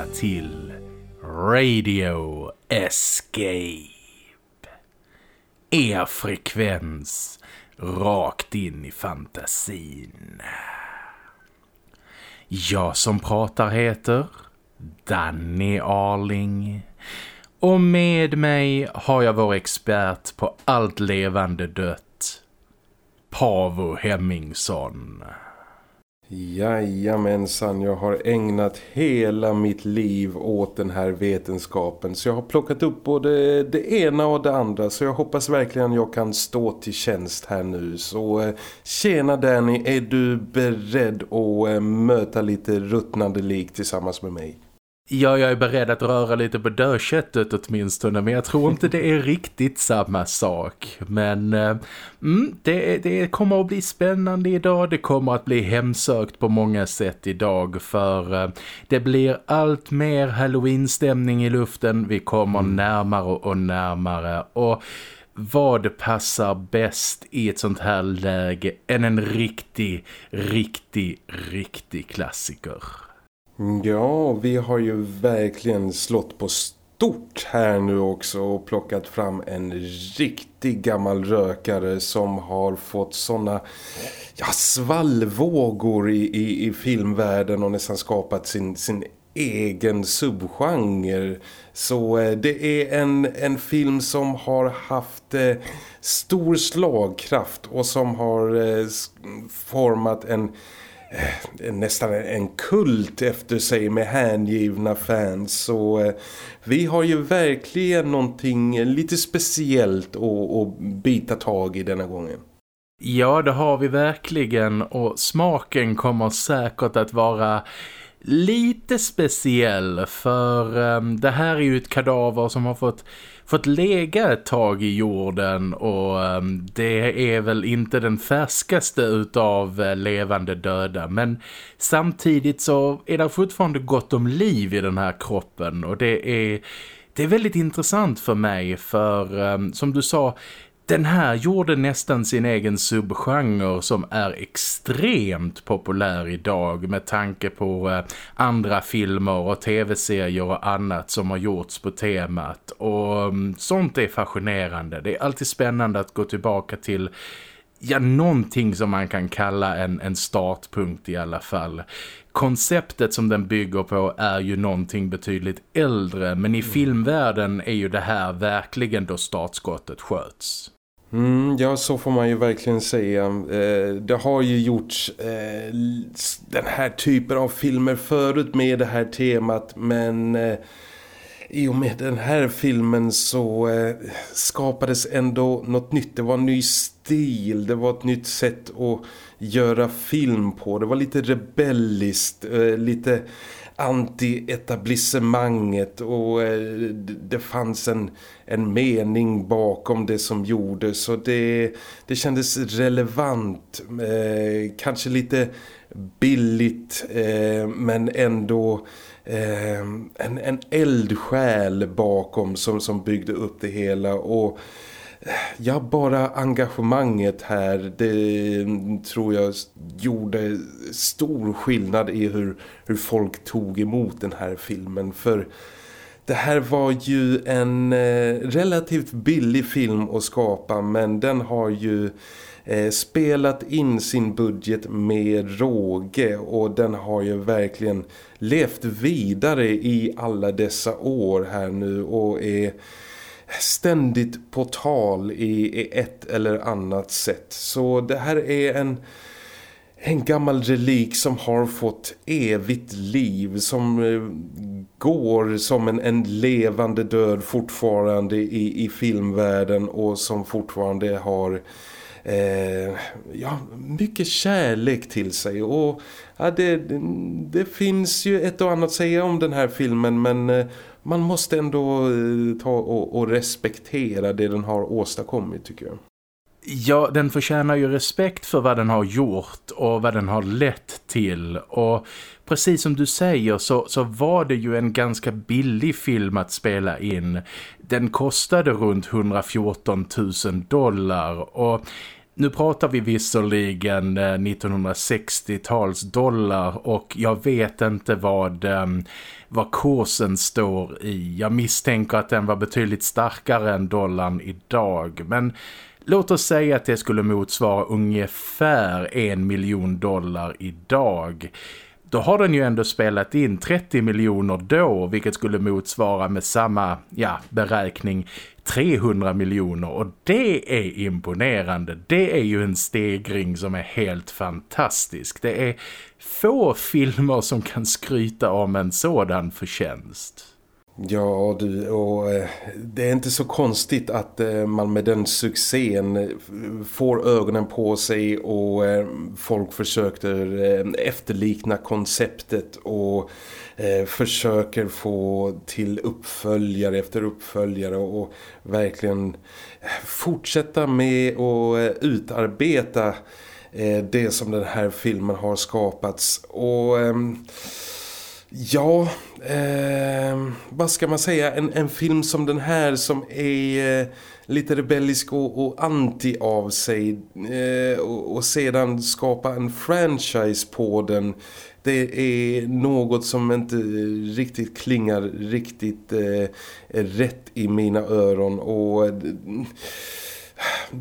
Hej till Radio Escape. Er frekvens rakt in i fantasin. Jag som pratar heter Danny Arling. Och med mig har jag vår expert på allt levande dött, Pavo Hemmingsson. Jajamensan, jag har ägnat hela mitt liv åt den här vetenskapen så jag har plockat upp både det ena och det andra så jag hoppas verkligen jag kan stå till tjänst här nu. Så eh, tjena Danny, är du beredd att eh, möta lite ruttnande lik tillsammans med mig? Ja, jag är beredd att röra lite på dödköttet åtminstone men jag tror inte det är riktigt samma sak. Men eh, mm, det, det kommer att bli spännande idag, det kommer att bli hemsökt på många sätt idag för eh, det blir allt mer Halloween-stämning i luften, vi kommer mm. närmare och närmare och vad passar bäst i ett sånt här läge än en riktig, riktig, riktig klassiker? Mm, ja, vi har ju verkligen slått på stort här nu också och plockat fram en riktig gammal rökare som har fått sådana ja, svallvågor i, i, i filmvärlden och nästan skapat sin, sin egen subgenre. Så eh, det är en, en film som har haft eh, stor slagkraft och som har eh, format en Eh, nästan en kult efter sig med hängivna fans så eh, vi har ju verkligen någonting lite speciellt att bita tag i denna gången. Ja, det har vi verkligen och smaken kommer säkert att vara lite speciell för um, det här är ju ett kadaver som har fått fått lägga ett tag i jorden och um, det är väl inte den färskaste utav uh, levande döda. Men samtidigt så är det fortfarande gott om liv i den här kroppen och det är det är väldigt intressant för mig för um, som du sa den här gjorde nästan sin egen subgenre som är extremt populär idag med tanke på eh, andra filmer och tv-serier och annat som har gjorts på temat. Och mm, sånt är fascinerande. Det är alltid spännande att gå tillbaka till ja, någonting som man kan kalla en, en startpunkt i alla fall. Konceptet som den bygger på är ju någonting betydligt äldre men i mm. filmvärlden är ju det här verkligen då startskottet sköts. Mm, ja, så får man ju verkligen säga. Eh, det har ju gjorts eh, den här typen av filmer förut med det här temat men eh, i och med den här filmen så eh, skapades ändå något nytt. Det var en ny stil, det var ett nytt sätt att göra film på. Det var lite rebelliskt, eh, lite anti-etablissemanget och eh, det fanns en, en mening bakom det som gjordes så det, det kändes relevant, eh, kanske lite billigt eh, men ändå eh, en, en eldsjäl bakom som, som byggde upp det hela och ja, bara engagemanget här det tror jag gjorde stor skillnad i hur, hur folk tog emot den här filmen. För det här var ju en eh, relativt billig film att skapa men den har ju eh, spelat in sin budget med råge och den har ju verkligen levt vidare i alla dessa år här nu och är ständigt på tal i, i ett eller annat sätt. Så det här är en en gammal relik som har fått evigt liv som eh, går som en, en levande död fortfarande i, i filmvärlden och som fortfarande har eh, ja, mycket kärlek till sig och ja, det, det finns ju ett och annat att säga om den här filmen men eh, man måste ändå eh, ta och, och respektera det den har åstadkommit tycker jag. Ja, den förtjänar ju respekt för vad den har gjort och vad den har lett till. Och precis som du säger så, så var det ju en ganska billig film att spela in. Den kostade runt 114 000 dollar och nu pratar vi visserligen eh, 1960-tals dollar och jag vet inte vad, ehm, vad kursen står i. Jag misstänker att den var betydligt starkare än dollarn idag. Men låt oss säga att det skulle motsvara ungefär en miljon dollar idag då har den ju ändå spelat in 30 miljoner då vilket skulle motsvara med samma ja, beräkning 300 miljoner och det är imponerande. Det är ju en stegring som är helt fantastisk. Det är få filmer som kan skryta om en sådan förtjänst. Ja du, och eh, det är inte så konstigt att eh, man med den succén eh, får ögonen på sig och folk försöker efterlikna konceptet och försöker få till uppföljare efter uppföljare och verkligen fortsätta med att utarbeta det som den här filmen har skapats. Och ehm, Ja, eh, vad ska man säga? En, en film som den här som är eh, lite rebellisk och, och, anti av sig eh, och, och, sedan skapa en franchise på den. Det är något som inte riktigt klingar riktigt eh, rätt i mina öron och eh,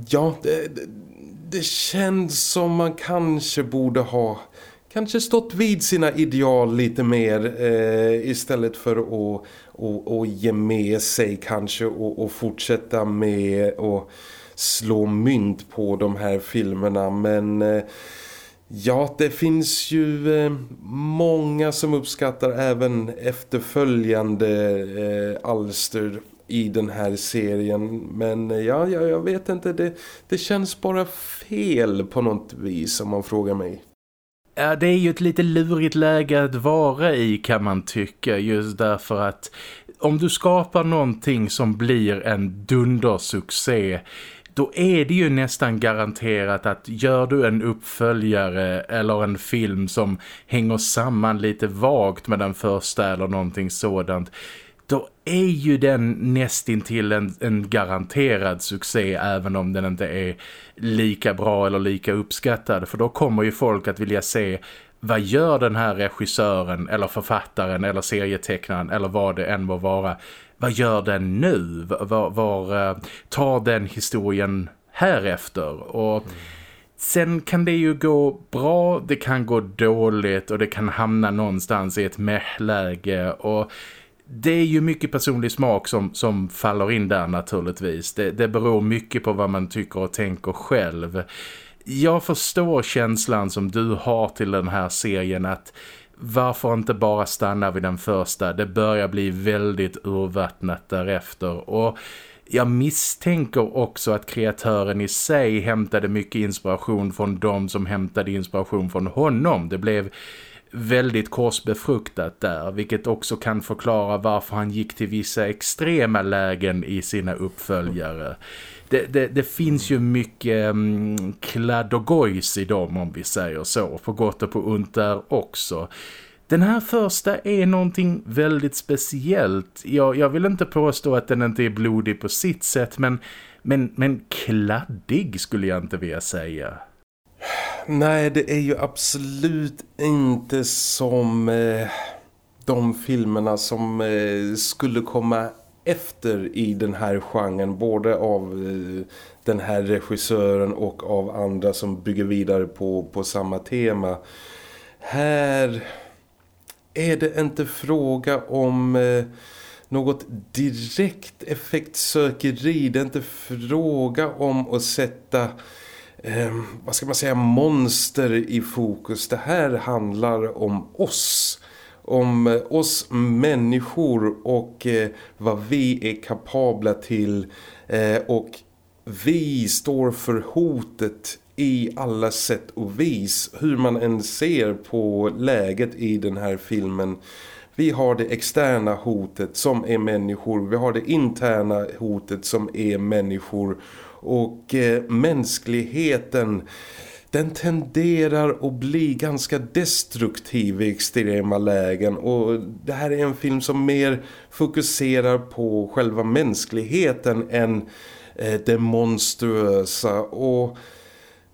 ja, det, det känns som man kanske borde ha kanske stått vid sina ideal lite mer eh, istället för att och, och ge med sig kanske och, och fortsätta med att slå mynt på de här filmerna. Men eh, ja det finns ju eh, många som uppskattar även efterföljande eh, alster i den här serien. Men eh, ja, ja jag vet inte. Det, det känns bara fel på något vis om man frågar mig. Ja, det är ju ett lite lurigt läge att vara i kan man tycka just därför att om du skapar någonting som blir en dundersuccé då är det ju nästan garanterat att gör du en uppföljare eller en film som hänger samman lite vagt med den första eller någonting sådant då är ju den nästintill en, en garanterad succé även om den inte är lika bra eller lika uppskattad. För då kommer ju folk att vilja se vad gör den här regissören eller författaren eller serietecknaren eller vad det än må vara. Vad gör den nu? Var, var uh, tar den historien härefter? Och... Mm. Sen kan det ju gå bra, det kan gå dåligt och det kan hamna någonstans i ett mähläge och det är ju mycket personlig smak som, som faller in där naturligtvis. Det, det beror mycket på vad man tycker och tänker själv. Jag förstår känslan som du har till den här serien att varför inte bara stanna vid den första? Det börjar bli väldigt urvattnat därefter och jag misstänker också att kreatören i sig hämtade mycket inspiration från de som hämtade inspiration från honom. Det blev väldigt korsbefruktat där vilket också kan förklara varför han gick till vissa extrema lägen i sina uppföljare. Det, det, det finns ju mycket mm, um, kladd och gojs i dem om vi säger så, på gott och på ont där också. Den här första är någonting väldigt speciellt. Jag, jag vill inte påstå att den inte är blodig på sitt sätt men, men, men kladdig skulle jag inte vilja säga. Nej, det är ju absolut inte som eh, de filmerna som eh, skulle komma efter i den här genren. Både av eh, den här regissören och av andra som bygger vidare på, på samma tema. Här är det inte fråga om eh, något direkt effektsökeri. Det är inte fråga om att sätta eh, vad ska man säga, monster i fokus. Det här handlar om oss. Om eh, oss människor och eh, vad vi är kapabla till. Eh, och vi står för hotet i alla sätt och vis. Hur man än ser på läget i den här filmen. Vi har det externa hotet som är människor. Vi har det interna hotet som är människor och eh, mänskligheten den tenderar att bli ganska destruktiv i extrema lägen och det här är en film som mer fokuserar på själva mänskligheten än eh, det monstruösa och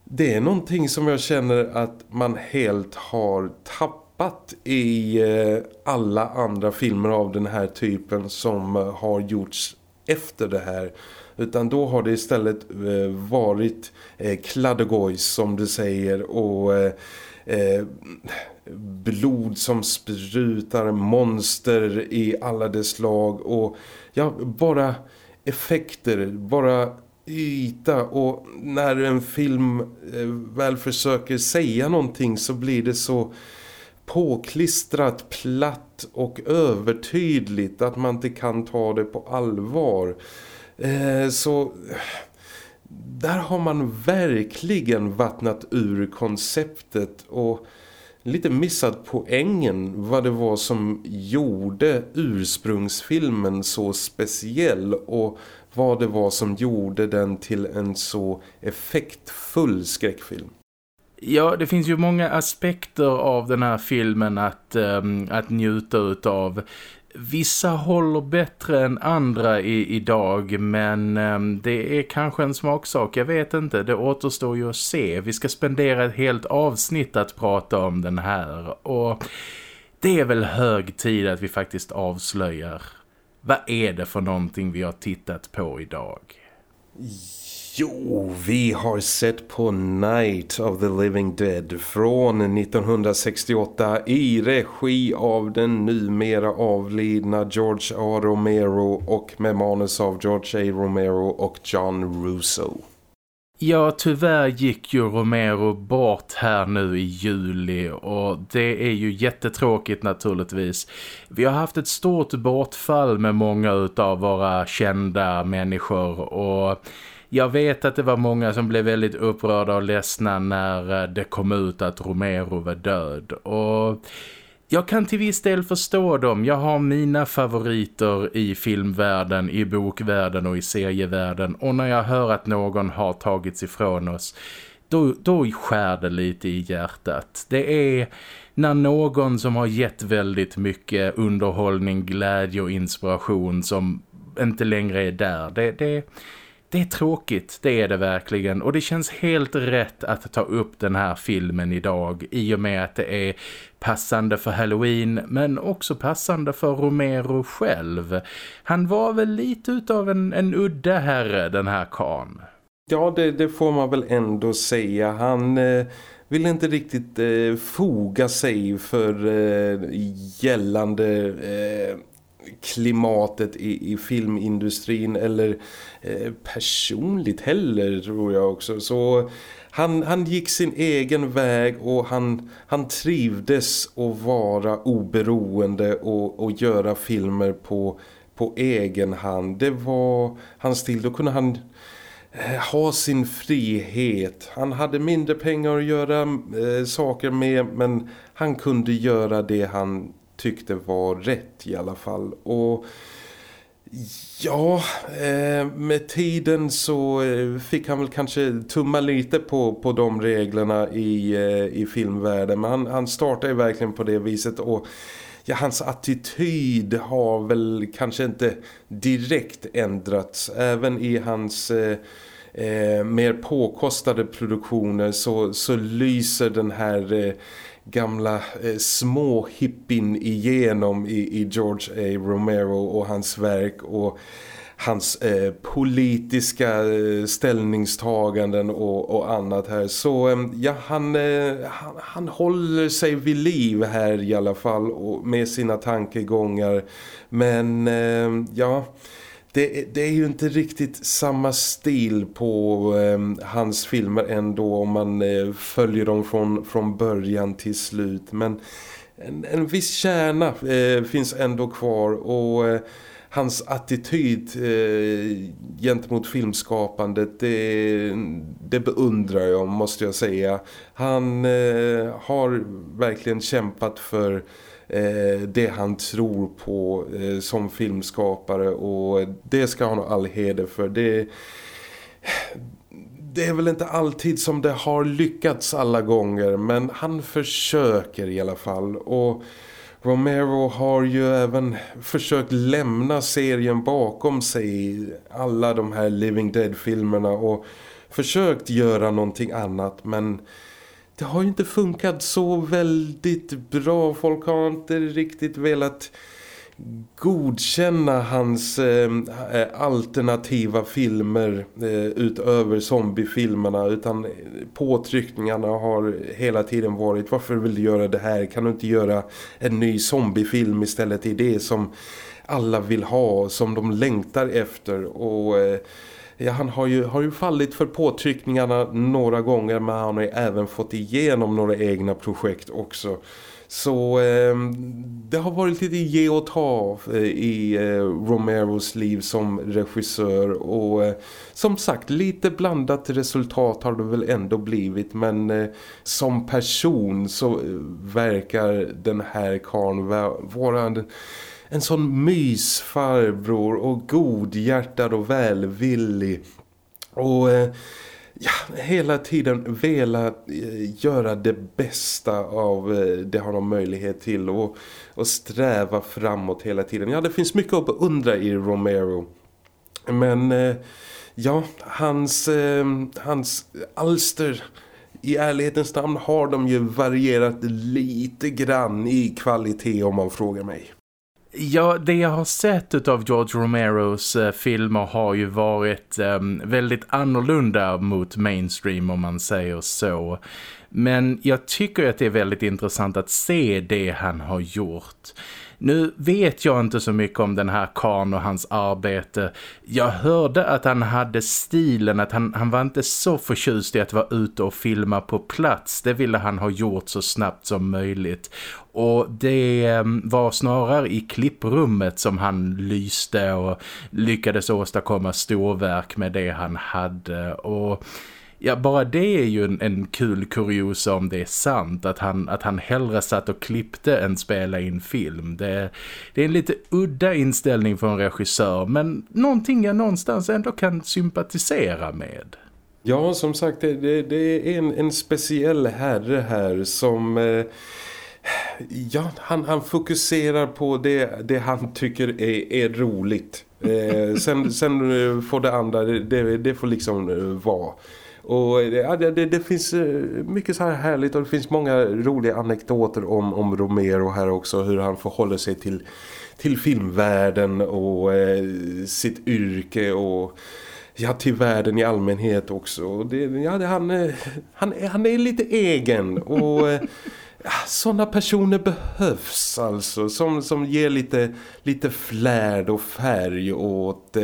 det är någonting som jag känner att man helt har tappat i eh, alla andra filmer av den här typen som eh, har gjorts efter det här. Utan då har det istället eh, varit eh, kladdegojs som du säger och eh, eh, blod som sprutar, monster i alla dess slag och ja, bara effekter, bara yta och när en film eh, väl försöker säga någonting så blir det så påklistrat, platt och övertydligt att man inte kan ta det på allvar. Eh, så där har man verkligen vattnat ur konceptet och lite missat poängen vad det var som gjorde ursprungsfilmen så speciell och vad det var som gjorde den till en så effektfull skräckfilm. Ja, det finns ju många aspekter av den här filmen att, um, att njuta utav. Vissa håller bättre än andra i, idag men eh, det är kanske en smaksak, jag vet inte. Det återstår ju att se. Vi ska spendera ett helt avsnitt att prata om den här och det är väl hög tid att vi faktiskt avslöjar vad är det för någonting vi har tittat på idag? Jo, vi har sett på Night of the Living Dead från 1968 i regi av den numera avlidna George A. Romero och med manus av George A. Romero och John Russo. Ja, tyvärr gick ju Romero bort här nu i juli och det är ju jättetråkigt naturligtvis. Vi har haft ett stort bortfall med många utav våra kända människor och jag vet att det var många som blev väldigt upprörda och ledsna när eh, det kom ut att Romero var död och jag kan till viss del förstå dem. Jag har mina favoriter i filmvärlden, i bokvärlden och i serievärlden. Och när jag hör att någon har tagits ifrån oss, då, då skär det lite i hjärtat. Det är när någon som har gett väldigt mycket underhållning, glädje och inspiration som inte längre är där. Det, det, det är tråkigt, det är det verkligen. Och det känns helt rätt att ta upp den här filmen idag i och med att det är passande för Halloween men också passande för Romero själv. Han var väl lite utav en, en udda herre den här kan. Ja, det, det, får man väl ändå säga. Han eh, vill inte riktigt eh, foga sig för eh, gällande eh, klimatet i, i filmindustrin eller eh, personligt heller tror jag också. Så han, han gick sin egen väg och han, han trivdes att vara oberoende och, och göra filmer på, på egen hand. Det var hans stil. Då kunde han eh, ha sin frihet. Han hade mindre pengar att göra eh, saker med men han kunde göra det han tyckte var rätt i alla fall. Och ja, eh, med tiden så eh, fick han väl kanske tumma lite på, på de reglerna i, eh, i filmvärlden. Men han, han startade ju verkligen på det viset och ja, hans attityd har väl kanske inte direkt ändrats. Även i hans... Eh, eh, mer påkostade produktioner så, så lyser den här eh, gamla eh, små hippin igenom i, i George A. Romero och hans verk och hans eh, politiska eh, ställningstaganden och, och, annat här. Så eh, ja, han, eh, han, han, håller sig vid liv här i alla fall och, med sina tankegångar. Men eh, ja det, det, är ju inte riktigt samma stil på eh, hans filmer ändå om man eh, följer dem från, från början till slut. Men en, en viss kärna eh, finns ändå kvar och eh, hans attityd eh, gentemot filmskapandet det, det beundrar jag måste jag säga. Han eh, har verkligen kämpat för Eh, det han tror på eh, som filmskapare. Och det ska han ha all heder för. Det, det är väl inte alltid som det har lyckats alla gånger. Men han försöker i alla fall. Och Romero har ju även försökt lämna serien bakom sig alla de här Living Dead-filmerna. Och försökt göra någonting annat. Men det har ju inte funkat så väldigt bra. Folk har inte riktigt velat godkänna hans eh, eh, alternativa filmer eh, utöver zombiefilmerna utan påtryckningarna har hela tiden varit varför vill du göra det här? Kan du inte göra en ny zombiefilm istället? i det som alla vill ha, som de längtar efter och... Eh, ja, han har ju, har ju fallit för påtryckningarna några gånger men han har ju även fått igenom några egna projekt också. Så eh, det har varit lite ge och ta eh, i eh, Romeros liv som regissör och eh, som sagt lite blandat resultat har det väl ändå blivit men eh, som person så eh, verkar den här karln vara en, en sån mysfarbror och godhjärtad och välvillig och eh, ja, hela tiden velat eh, göra det bästa av eh, det det har de möjlighet till och, och sträva framåt hela tiden. Ja, det finns mycket att beundra i Romero. Men ja, hans, hans alster i ärlighetens namn har de ju varierat lite grann i kvalitet om man frågar mig. Ja, det jag har sett av George Romeros eh, filmer har ju varit eh, väldigt annorlunda mot mainstream om man säger så. Men jag tycker att det är väldigt intressant att se det han har gjort. Nu vet jag inte så mycket om den här Karn och hans arbete. Jag hörde att han hade stilen, att han, han var inte så förtjust i att vara ute och filma på plats. Det ville han ha gjort så snabbt som möjligt. Och det ehm, var snarare i klipprummet som han lyste och lyckades åstadkomma storverk med det han hade. Och Ja, bara det är ju en, en kul kuriosa om det är sant. Att han, att han hellre satt och klippte än spela in film. Det, det är en lite udda inställning för en regissör. Men någonting jag någonstans ändå kan sympatisera med. Ja, som sagt, det, det, det är en, en speciell herre här som... Eh, ja, han, han fokuserar på det, det han tycker är, är roligt. Eh, sen, sen får det andra, det, det får liksom eh, vara. Och eh, ja, det, det, finns eh, mycket så här härligt och det finns många roliga anekdoter om, om Romero här också. Hur han förhåller sig till, till filmvärlden och eh, sitt yrke och ja, till världen i allmänhet också. Det, ja, det, han, eh, han, han är lite egen och... Sådana personer behövs alltså som, som ger lite, lite flärd och färg åt eh,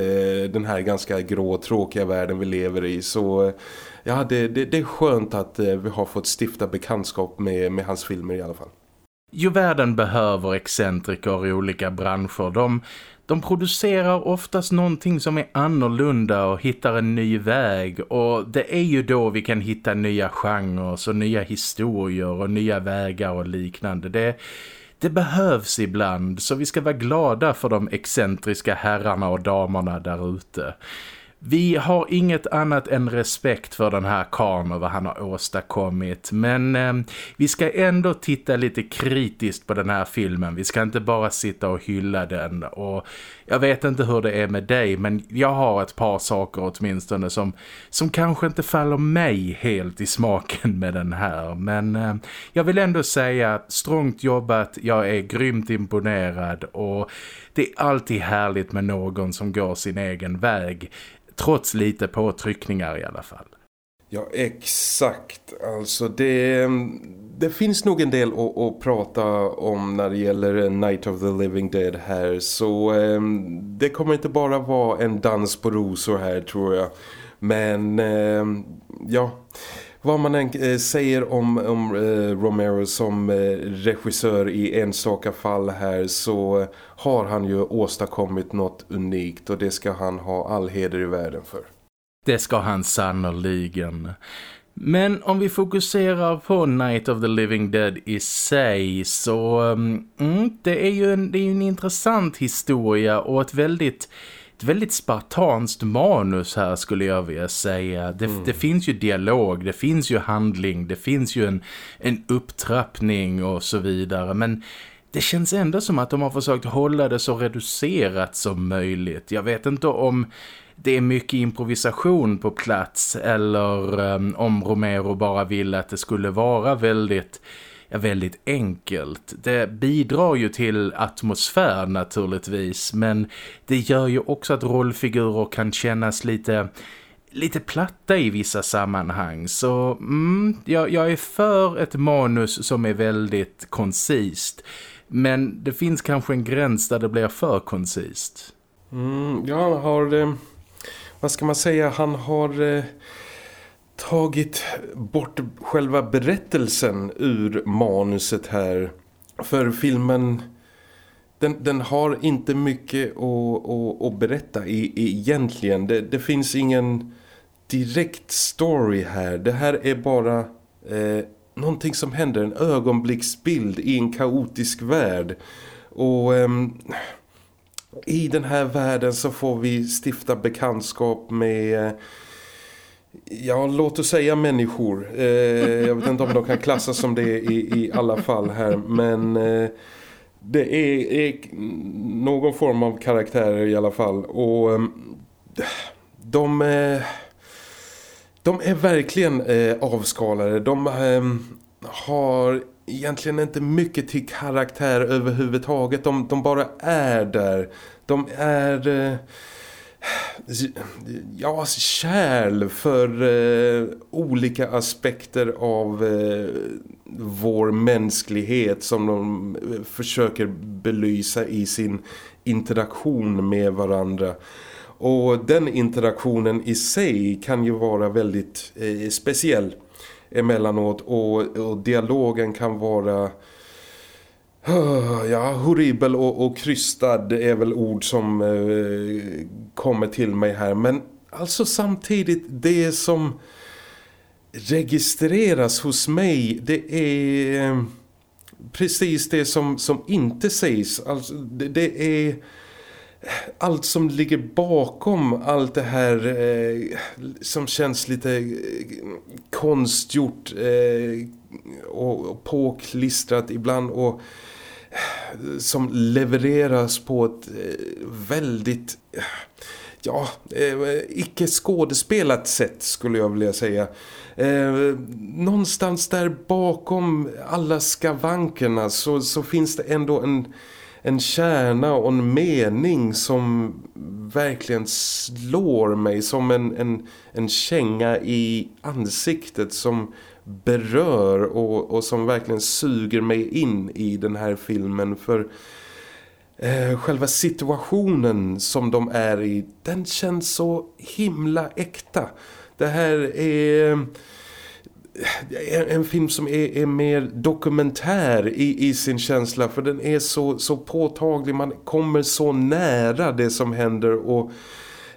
den här ganska grå tråkiga världen vi lever i så ja, det, det, det är skönt att eh, vi har fått stifta bekantskap med, med hans filmer i alla fall. Jo, världen behöver excentriker i olika branscher. De, de producerar oftast någonting som är annorlunda och hittar en ny väg. Och det är ju då vi kan hitta nya genrer och nya historier och nya vägar och liknande. Det, det behövs ibland så vi ska vara glada för de excentriska herrarna och damerna där ute. Vi har inget annat än respekt för den här karn och vad han har åstadkommit. Men eh, vi ska ändå titta lite kritiskt på den här filmen. Vi ska inte bara sitta och hylla den. Och jag vet inte hur det är med dig men jag har ett par saker åtminstone som, som kanske inte faller mig helt i smaken med den här. Men eh, jag vill ändå säga strångt jobbat, jag är grymt imponerad och det är alltid härligt med någon som går sin egen väg. Trots lite påtryckningar i alla fall. Ja, exakt. Alltså det, det finns nog en del att, att, prata om när det gäller Night of the Living Dead här. Så eh, det kommer inte bara vara en dans på rosor här tror jag. Men eh, ja vad man än eh, säger om, om eh, Romero som eh, regissör i enstaka fall här så har han ju åstadkommit något unikt och det ska han ha all heder i världen för. Det ska han sannoliken. Men om vi fokuserar på Night of the Living Dead i sig så mm, mm det är ju en, det är en intressant historia och ett väldigt ett väldigt spartanskt manus här skulle jag vilja säga. Det, mm. det, finns ju dialog, det finns ju handling, det finns ju en, en upptrappning och så vidare. Men det känns ändå som att de har försökt hålla det så reducerat som möjligt. Jag vet inte om det är mycket improvisation på plats eller um, om Romero bara vill att det skulle vara väldigt ja, väldigt enkelt. Det bidrar ju till atmosfär naturligtvis men det gör ju också att rollfigurer kan kännas lite lite platta i vissa sammanhang så mm, jag, jag är för ett manus som är väldigt koncist men det finns kanske en gräns där det blir för koncist. Mm, jag har... Eh, vad ska man säga? Han har eh, tagit bort själva berättelsen ur manuset här. För filmen... Den, den har inte mycket att, att, att berätta i, egentligen. Det, det finns ingen direkt story här. Det här är bara... Eh, någonting som händer, en ögonblicksbild i en kaotisk värld. Och Eh, i den här världen så får vi stifta bekantskap med... Eh, ja, låt oss säga människor. Eh, jag vet inte om de kan klassas som det i, i alla fall här. Men eh, det är, är, någon form av karaktärer i alla fall. Och eh, de... Eh, de är verkligen eh, avskalade. De eh, har egentligen inte mycket till karaktär överhuvudtaget. De, de bara är där. De är... Eh, ja, kärl för eh, olika aspekter av eh, vår mänsklighet som de eh, försöker belysa i sin interaktion med varandra. Och den interaktionen i sig kan ju vara väldigt eh, speciell emellanåt och, och dialogen kan vara ja, horribel och, och krystad är väl ord som eh, kommer till mig här. Men alltså samtidigt det som registreras hos mig det är eh, precis det som, som inte sägs. Alltså det, det är allt som ligger bakom allt det här eh, som känns lite eh, konstgjort eh, och, och påklistrat ibland och eh, som levereras på ett eh, väldigt eh, ja, eh, icke skådespelat sätt skulle jag vilja säga. Eh, någonstans där bakom alla skavankerna så, så finns det ändå en en kärna och en mening som verkligen slår mig som en, en, en känga i ansiktet som berör och, och som verkligen suger mig in i den här filmen för eh, själva situationen som de är i den känns så himla äkta. Det här är en film som är, är mer dokumentär i, i sin känsla för den är så, så påtaglig, man kommer så nära det som händer och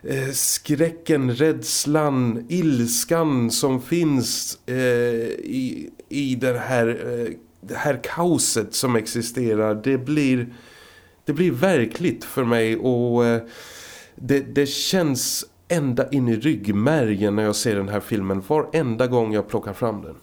eh, skräcken, rädslan, ilskan som finns eh, i, i det här, eh, det här kaoset som existerar det blir, det blir verkligt för mig och eh, det, det känns ända in i ryggmärgen när jag ser den här filmen varenda gång jag plockar fram den.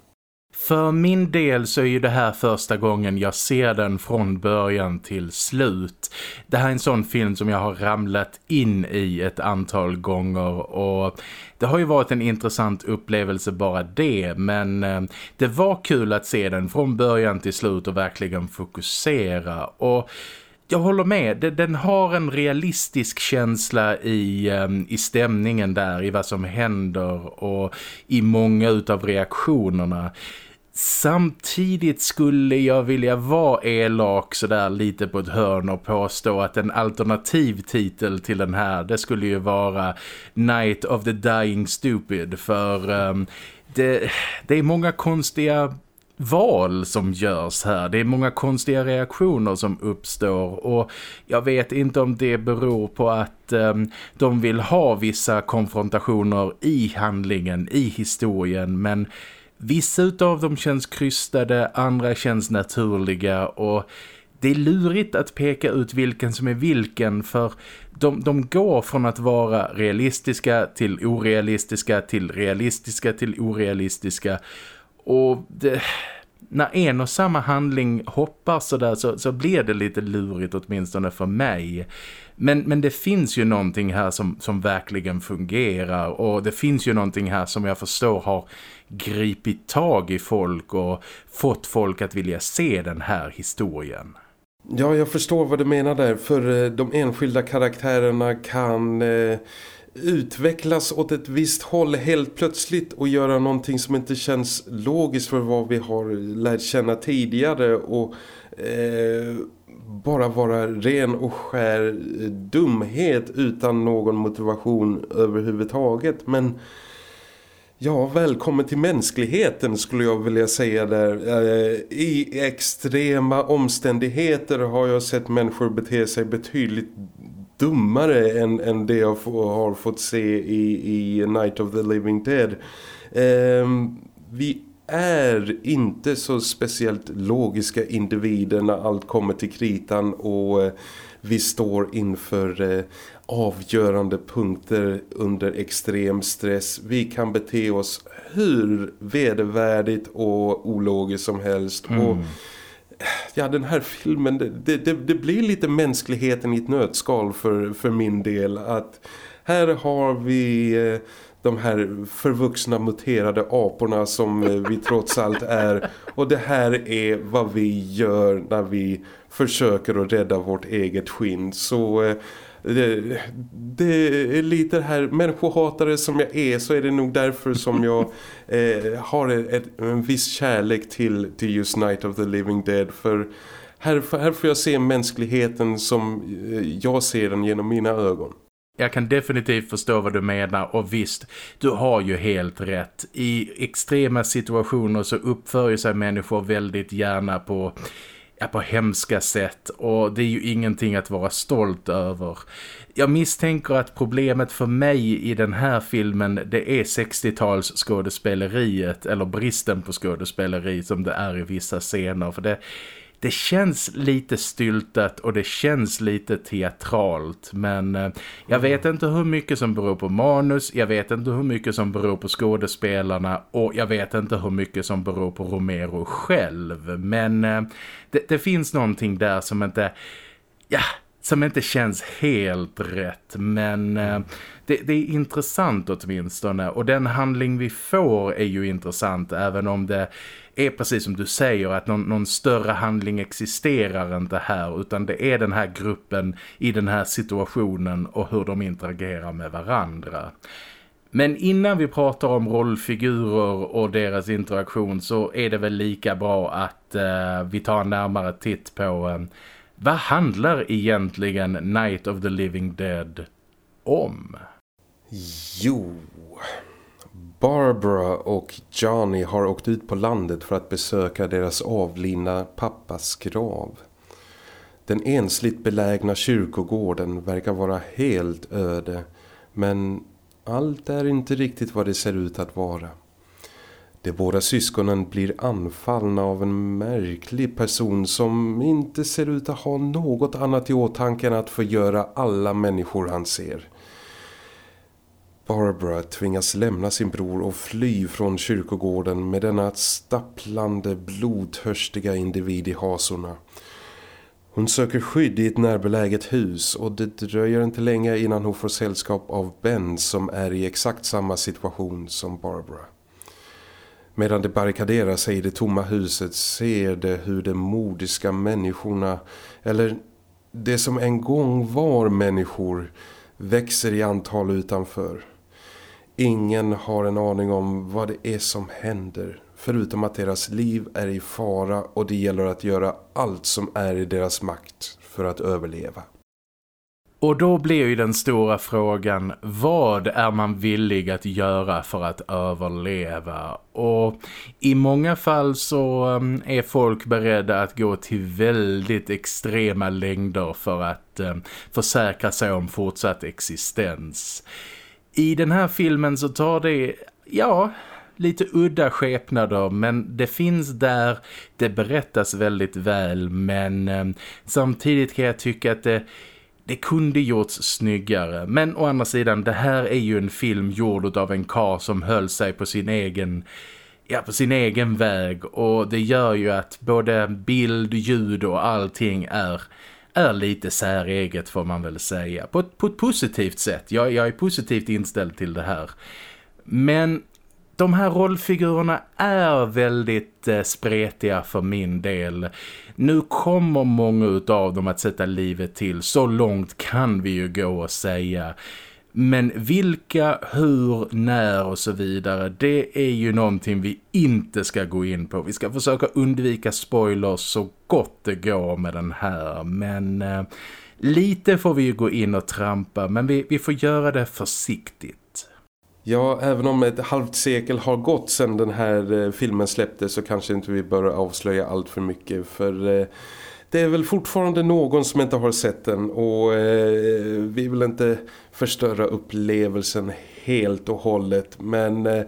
För min del så är ju det här första gången jag ser den från början till slut. Det här är en sån film som jag har ramlat in i ett antal gånger och det har ju varit en intressant upplevelse bara det men eh, det var kul att se den från början till slut och verkligen fokusera och jag håller med. Den har en realistisk känsla i, ehm, i stämningen där, i vad som händer och i många utav reaktionerna. Samtidigt skulle jag vilja vara elak sådär lite på ett hörn och påstå att en alternativ titel till den här det skulle ju vara Night of the Dying Stupid för um, det, det är många konstiga val som görs här. Det är många konstiga reaktioner som uppstår och jag vet inte om det beror på att eh, de vill ha vissa konfrontationer i handlingen, i historien men vissa av dem känns krystade, andra känns naturliga och det är lurigt att peka ut vilken som är vilken för de, de går från att vara realistiska till orealistiska till realistiska till orealistiska och det, när en och samma handling hoppar så där så, så blir det lite lurigt åtminstone för mig. Men, men det finns ju någonting här som, som verkligen fungerar och det finns ju någonting här som jag förstår har gripit tag i folk och fått folk att vilja se den här historien. Ja, jag förstår vad du menar där. För eh, de enskilda karaktärerna kan eh, utvecklas åt ett visst håll helt plötsligt och göra någonting som inte känns logiskt för vad vi har lärt känna tidigare och eh, bara vara ren och skär dumhet utan någon motivation överhuvudtaget. Men Ja, välkommen till mänskligheten skulle jag vilja säga där. Eh, I extrema omständigheter har jag sett människor bete sig betydligt dummare än, än det jag har fått se i, i Night of the Living Dead. Eh, vi är inte så speciellt logiska individer när allt kommer till kritan och eh, vi står inför eh, avgörande punkter under extrem stress. Vi kan bete oss hur vedervärdigt och ologiskt som helst. Mm. Och ja, den här filmen, det, det, det, blir lite mänskligheten i ett nötskal för, för min del. Att här har vi eh, de här förvuxna muterade aporna som eh, vi trots allt är. Och det här är vad vi gör när vi försöker att rädda vårt eget skinn. Så eh, det, det, är lite här människohatare som jag är så är det nog därför som jag eh, har ett, en viss kärlek till, till just Night of the Living Dead för här, här får jag se mänskligheten som eh, jag ser den genom mina ögon. Jag kan definitivt förstå vad du menar och visst, du har ju helt rätt. I extrema situationer så uppför sig människor väldigt gärna på ja, på hemska sätt och det är ju ingenting att vara stolt över. Jag misstänker att problemet för mig i den här filmen det är 60-tals skådespeleriet eller bristen på skådespeleri som det är i vissa scener för det det känns lite styltat och det känns lite teatralt men eh, jag mm. vet inte hur mycket som beror på manus, jag vet inte hur mycket som beror på skådespelarna och jag vet inte hur mycket som beror på Romero själv men eh, det, det finns någonting där som inte ja, som inte känns helt rätt men eh, det, det, är intressant åtminstone och den handling vi får är ju intressant även om det är precis som du säger att någon, någon, större handling existerar inte här utan det är den här gruppen i den här situationen och hur de interagerar med varandra. Men innan vi pratar om rollfigurer och deras interaktion så är det väl lika bra att eh, vi tar en närmare titt på eh, vad handlar egentligen Night of the Living Dead om? Jo, Barbara och Johnny har åkt ut på landet för att besöka deras avlidna pappas grav. Den ensligt belägna kyrkogården verkar vara helt öde men allt är inte riktigt vad det ser ut att vara. De båda syskonen blir anfallna av en märklig person som inte ser ut att ha något annat i åtanke än att förgöra alla människor han ser. Barbara tvingas lämna sin bror och fly från kyrkogården med denna stapplande, blodtörstiga individ i hasorna. Hon söker skydd i ett närbeläget hus och det dröjer inte länge innan hon får sällskap av Ben som är i exakt samma situation som Barbara. Medan de barrikaderar sig i det tomma huset ser de hur de modiska människorna, eller det som en gång var människor, växer i antal utanför. Ingen har en aning om vad det är som händer förutom att deras liv är i fara och det gäller att göra allt som är i deras makt för att överleva. Och då blir ju den stora frågan, vad är man villig att göra för att överleva? Och i många fall så um, är folk beredda att gå till väldigt extrema längder för att um, försäkra sig om fortsatt existens. I den här filmen så tar det, ja, lite udda skepnader men det finns där, det berättas väldigt väl men um, samtidigt kan jag tycka att det, det kunde gjorts snyggare. Men å andra sidan, det här är ju en film gjord av en kar som höll sig på sin egen ja, på sin egen väg och det gör ju att både bild, ljud och allting är är lite säreget får man väl säga. På ett, på ett positivt sätt. Jag, jag är positivt inställd till det här. Men de här rollfigurerna är väldigt eh, spretiga för min del. Nu kommer många av dem att sätta livet till. Så långt kan vi ju gå och säga. Men vilka, hur, när och så vidare, det är ju någonting vi inte ska gå in på. Vi ska försöka undvika spoilers så gott det går med den här. Men eh, lite får vi ju gå in och trampa, men vi, vi får göra det försiktigt. Ja, även om ett halvt sekel har gått sedan den här eh, filmen släpptes så kanske inte vi bör avslöja allt för mycket. För eh, det är väl fortfarande någon som inte har sett den och eh, vi vill inte förstöra upplevelsen helt och hållet. Men eh,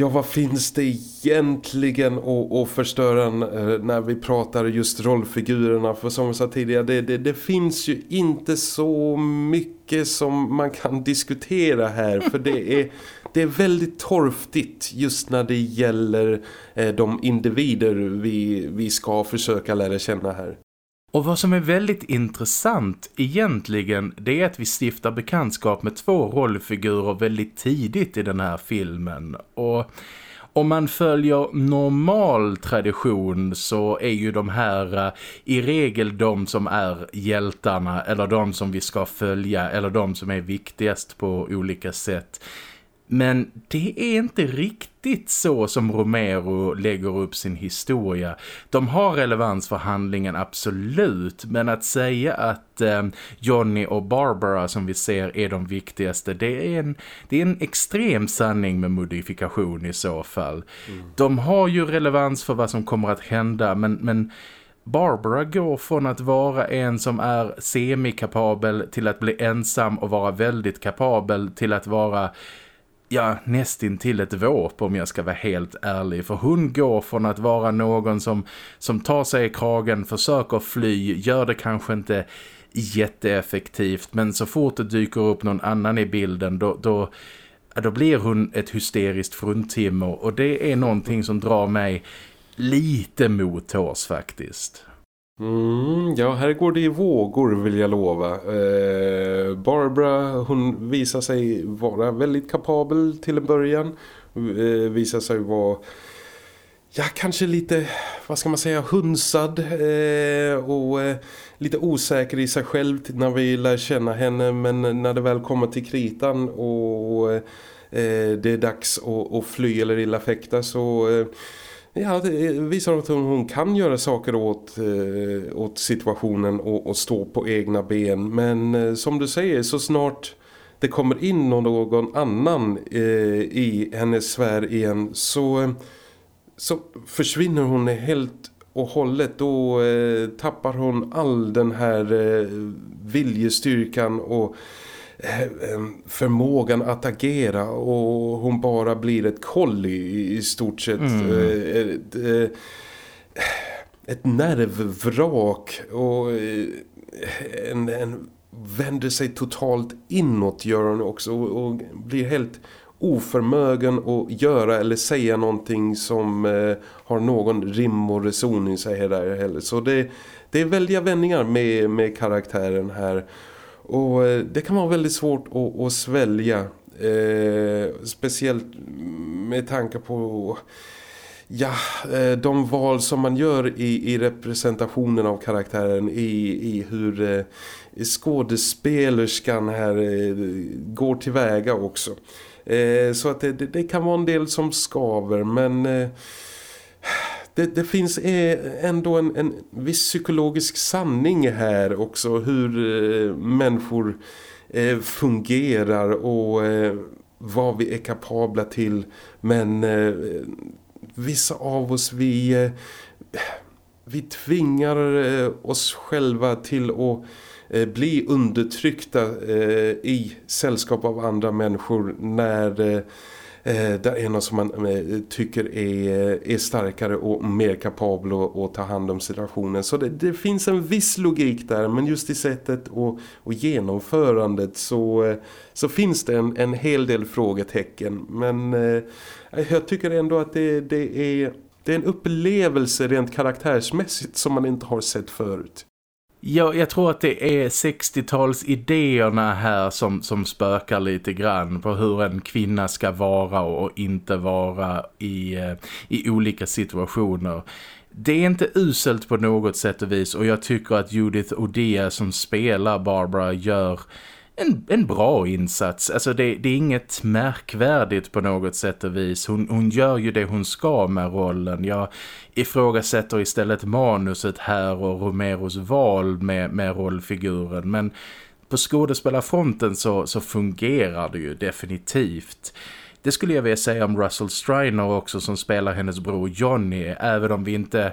ja, vad finns det egentligen att, att förstöra eh, när vi pratar just rollfigurerna? För som jag sa tidigare, det, det, det, finns ju inte så mycket som man kan diskutera här. För det är, det är väldigt torftigt just när det gäller eh, de individer vi, vi ska försöka lära känna här. Och vad som är väldigt intressant egentligen det är att vi stiftar bekantskap med två rollfigurer väldigt tidigt i den här filmen. Och om man följer normal tradition så är ju de här eh, i regel de som är hjältarna eller de som vi ska följa eller de som är viktigast på olika sätt. Men det är inte riktigt så som Romero lägger upp sin historia. De har relevans för handlingen, absolut. Men att säga att eh, Johnny och Barbara som vi ser är de viktigaste, det är en, det är en extrem sanning med modifikation i så fall. Mm. De har ju relevans för vad som kommer att hända, men... men Barbara går från att vara en som är semikapabel till att bli ensam och vara väldigt kapabel till att vara ja, nästin till ett våp om jag ska vara helt ärlig. För hon går från att vara någon som, som tar sig i kragen, försöker fly, gör det kanske inte jätteeffektivt. Men så fort det dyker upp någon annan i bilden då, då, då blir hon ett hysteriskt fruntimmer. Och det är någonting som drar mig lite mot oss faktiskt. Mm, ja, här går det i vågor vill jag lova. Eh, Barbara, hon visar sig vara väldigt kapabel till en början. Eh, visar sig vara, ja kanske lite, vad ska man säga, hunsad eh, och eh, lite osäker i sig själv när vi lär känna henne. Men när det väl kommer till kritan och eh, det är dags att, att fly eller illa fäkta så eh, Ja, det visar att hon, kan göra saker åt, eh, åt situationen och, och, stå på egna ben. Men eh, som du säger, så snart det kommer in någon annan eh, i hennes sfär igen så, så försvinner hon helt och hållet. Då eh, tappar hon all den här eh, viljestyrkan och förmågan att agera och hon bara blir ett kolli i stort sett mm. Eh, ett, eh, ett nervvrak och en, en vänder sig totalt inåt gör hon också och, och blir helt oförmögen att göra eller säga någonting som eh, har någon rim och reson i sig där heller. Så det, det är väldiga vändningar med, med karaktären här och eh, det kan vara väldigt svårt att, att svälja. Eh, speciellt med tanke på ja, eh, de val som man gör i, i representationen av karaktären i, i hur eh, skådespelerskan här eh, går tillväga också. Eh, så att det, det, kan vara en del som skaver men eh, det, det finns eh, ändå en, en viss psykologisk sanning här också hur eh, människor eh, fungerar och vad vi är kapabla till. Men vissa av oss vi, vi tvingar oss själva till att bli undertryckta i sällskap av andra människor när Eh, där är någon som man eh, tycker är, eh, är starkare och mer kapabel att, att ta hand om situationen. Så det, det, finns en viss logik där men just i sättet och, och genomförandet så, så finns det en, en hel del frågetecken. Men jag tycker ändå att det, det, är, det är en upplevelse rent karaktärsmässigt som man inte har sett förut. Ja, jag tror att det är 60-talsidéerna här som, som spökar lite grann på hur en kvinna ska vara och inte vara i, eh, i olika situationer. Det är inte uselt på något sätt och vis och jag tycker att Judith Odea som spelar Barbara gör en, en bra insats. Alltså det, det, är inget märkvärdigt på något sätt och vis. Hon, hon gör ju det hon ska med rollen. Jag ifrågasätter istället manuset här och Romeros val med, med rollfiguren. Men på skådespelarfronten så, så fungerar det ju definitivt. Det skulle jag vilja säga om Russell Striner också som spelar hennes bror Johnny. Även om vi inte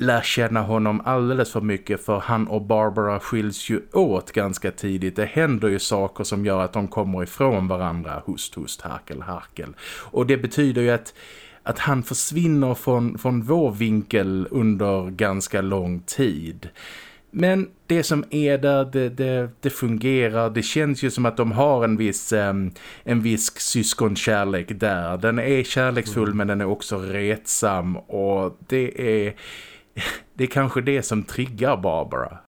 lär känna honom alldeles för mycket för han och Barbara skiljs ju åt ganska tidigt. Det händer ju saker som gör att de kommer ifrån varandra. Hust, hust, harkel, harkel. Och det betyder ju att att han försvinner från, från vår vinkel under ganska lång tid. Men det som är där, det, det, det, fungerar. Det känns ju som att de har en viss, en viss syskonkärlek där. Den är kärleksfull mm. men den är också retsam och det är det är kanske det som triggar Barbara.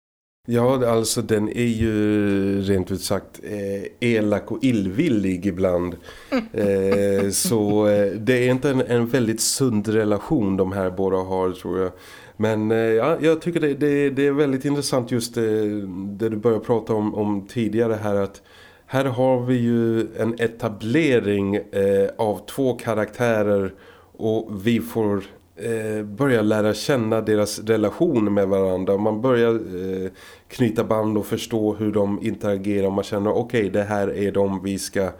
Ja, alltså den är ju rent ut sagt eh, elak och illvillig ibland. Eh, så eh, det är inte en, en, väldigt sund relation de här båda har tror jag. Men eh, ja, jag tycker det, det, det, är väldigt intressant just det, eh, det du började prata om, om tidigare här att här har vi ju en etablering eh, av två karaktärer och vi får eh, börjar lära känna deras relation med varandra. Man börjar eh, knyta band och förstå hur de interagerar. Man känner okej okay, det här är de vi ska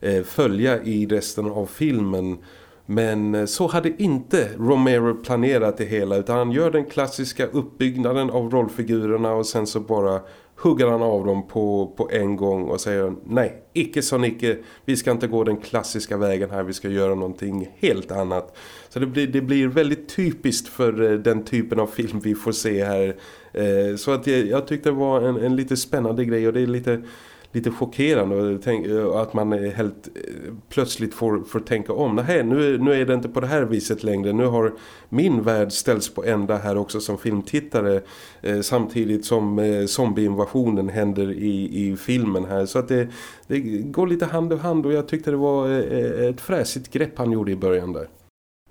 eh, följa i resten av filmen. Men eh, så hade inte Romero planerat det hela utan han gör den klassiska uppbyggnaden av rollfigurerna och sen så bara hugger han av dem på, på en gång och säger nej, icke sa icke, vi ska inte gå den klassiska vägen här, vi ska göra någonting helt annat. Så det blir, det blir väldigt typiskt för eh, den typen av film vi får se här. Eh, så att jag, jag tyckte det var en, en lite spännande grej och det är lite lite chockerande att man helt eh, plötsligt får, får tänka om. Nej, nu, nu är det inte på det här viset längre. Nu har min värld ställts på ända här också som filmtittare eh, samtidigt som eh, zombieinvasionen händer i, i filmen här. Så att det, det går lite hand i hand och jag tyckte det var eh, eh ett fräsigt grepp han gjorde i början där.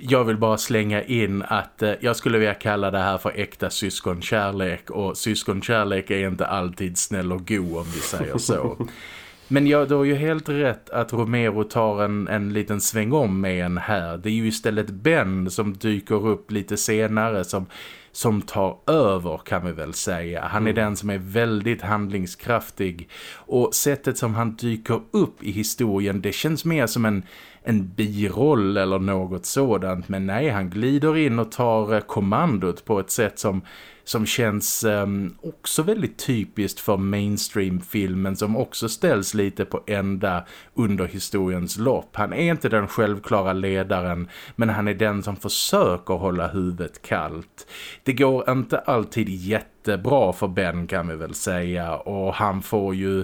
Jag vill bara slänga in att eh, jag skulle vilja kalla det här för äkta syskonkärlek och syskonkärlek är inte alltid snäll och god om vi säger så. Men ja, du har ju helt rätt att Romero tar en, en liten sväng om med en här. Det är ju istället Ben som dyker upp lite senare som, som tar över kan vi väl säga. Han är mm. den som är väldigt handlingskraftig och sättet som han dyker upp i historien det känns mer som en en biroll eller något sådant. Men nej, han glider in och tar eh, kommandot på ett sätt som, som känns um, också väldigt typiskt för mainstream-filmen som också ställs lite på ända under historiens lopp. Han är inte den självklara ledaren men han är den som försöker hålla huvudet kallt. Det går inte alltid jättebra för Ben kan vi väl säga och han får ju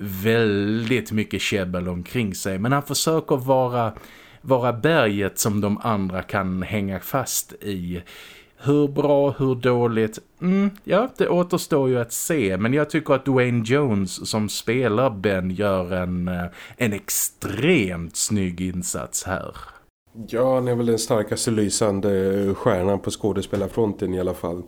väldigt mycket käbbel omkring sig. Men han försöker vara, vara berget som de andra kan hänga fast i. Hur bra, hur dåligt? Mm, ja, det återstår ju att se. Men jag tycker att Dwayne Jones som spelar Ben gör en, eh, en extremt snygg insats här. Ja, han är väl den starkaste lysande stjärnan på skådespelarfronten i alla fall.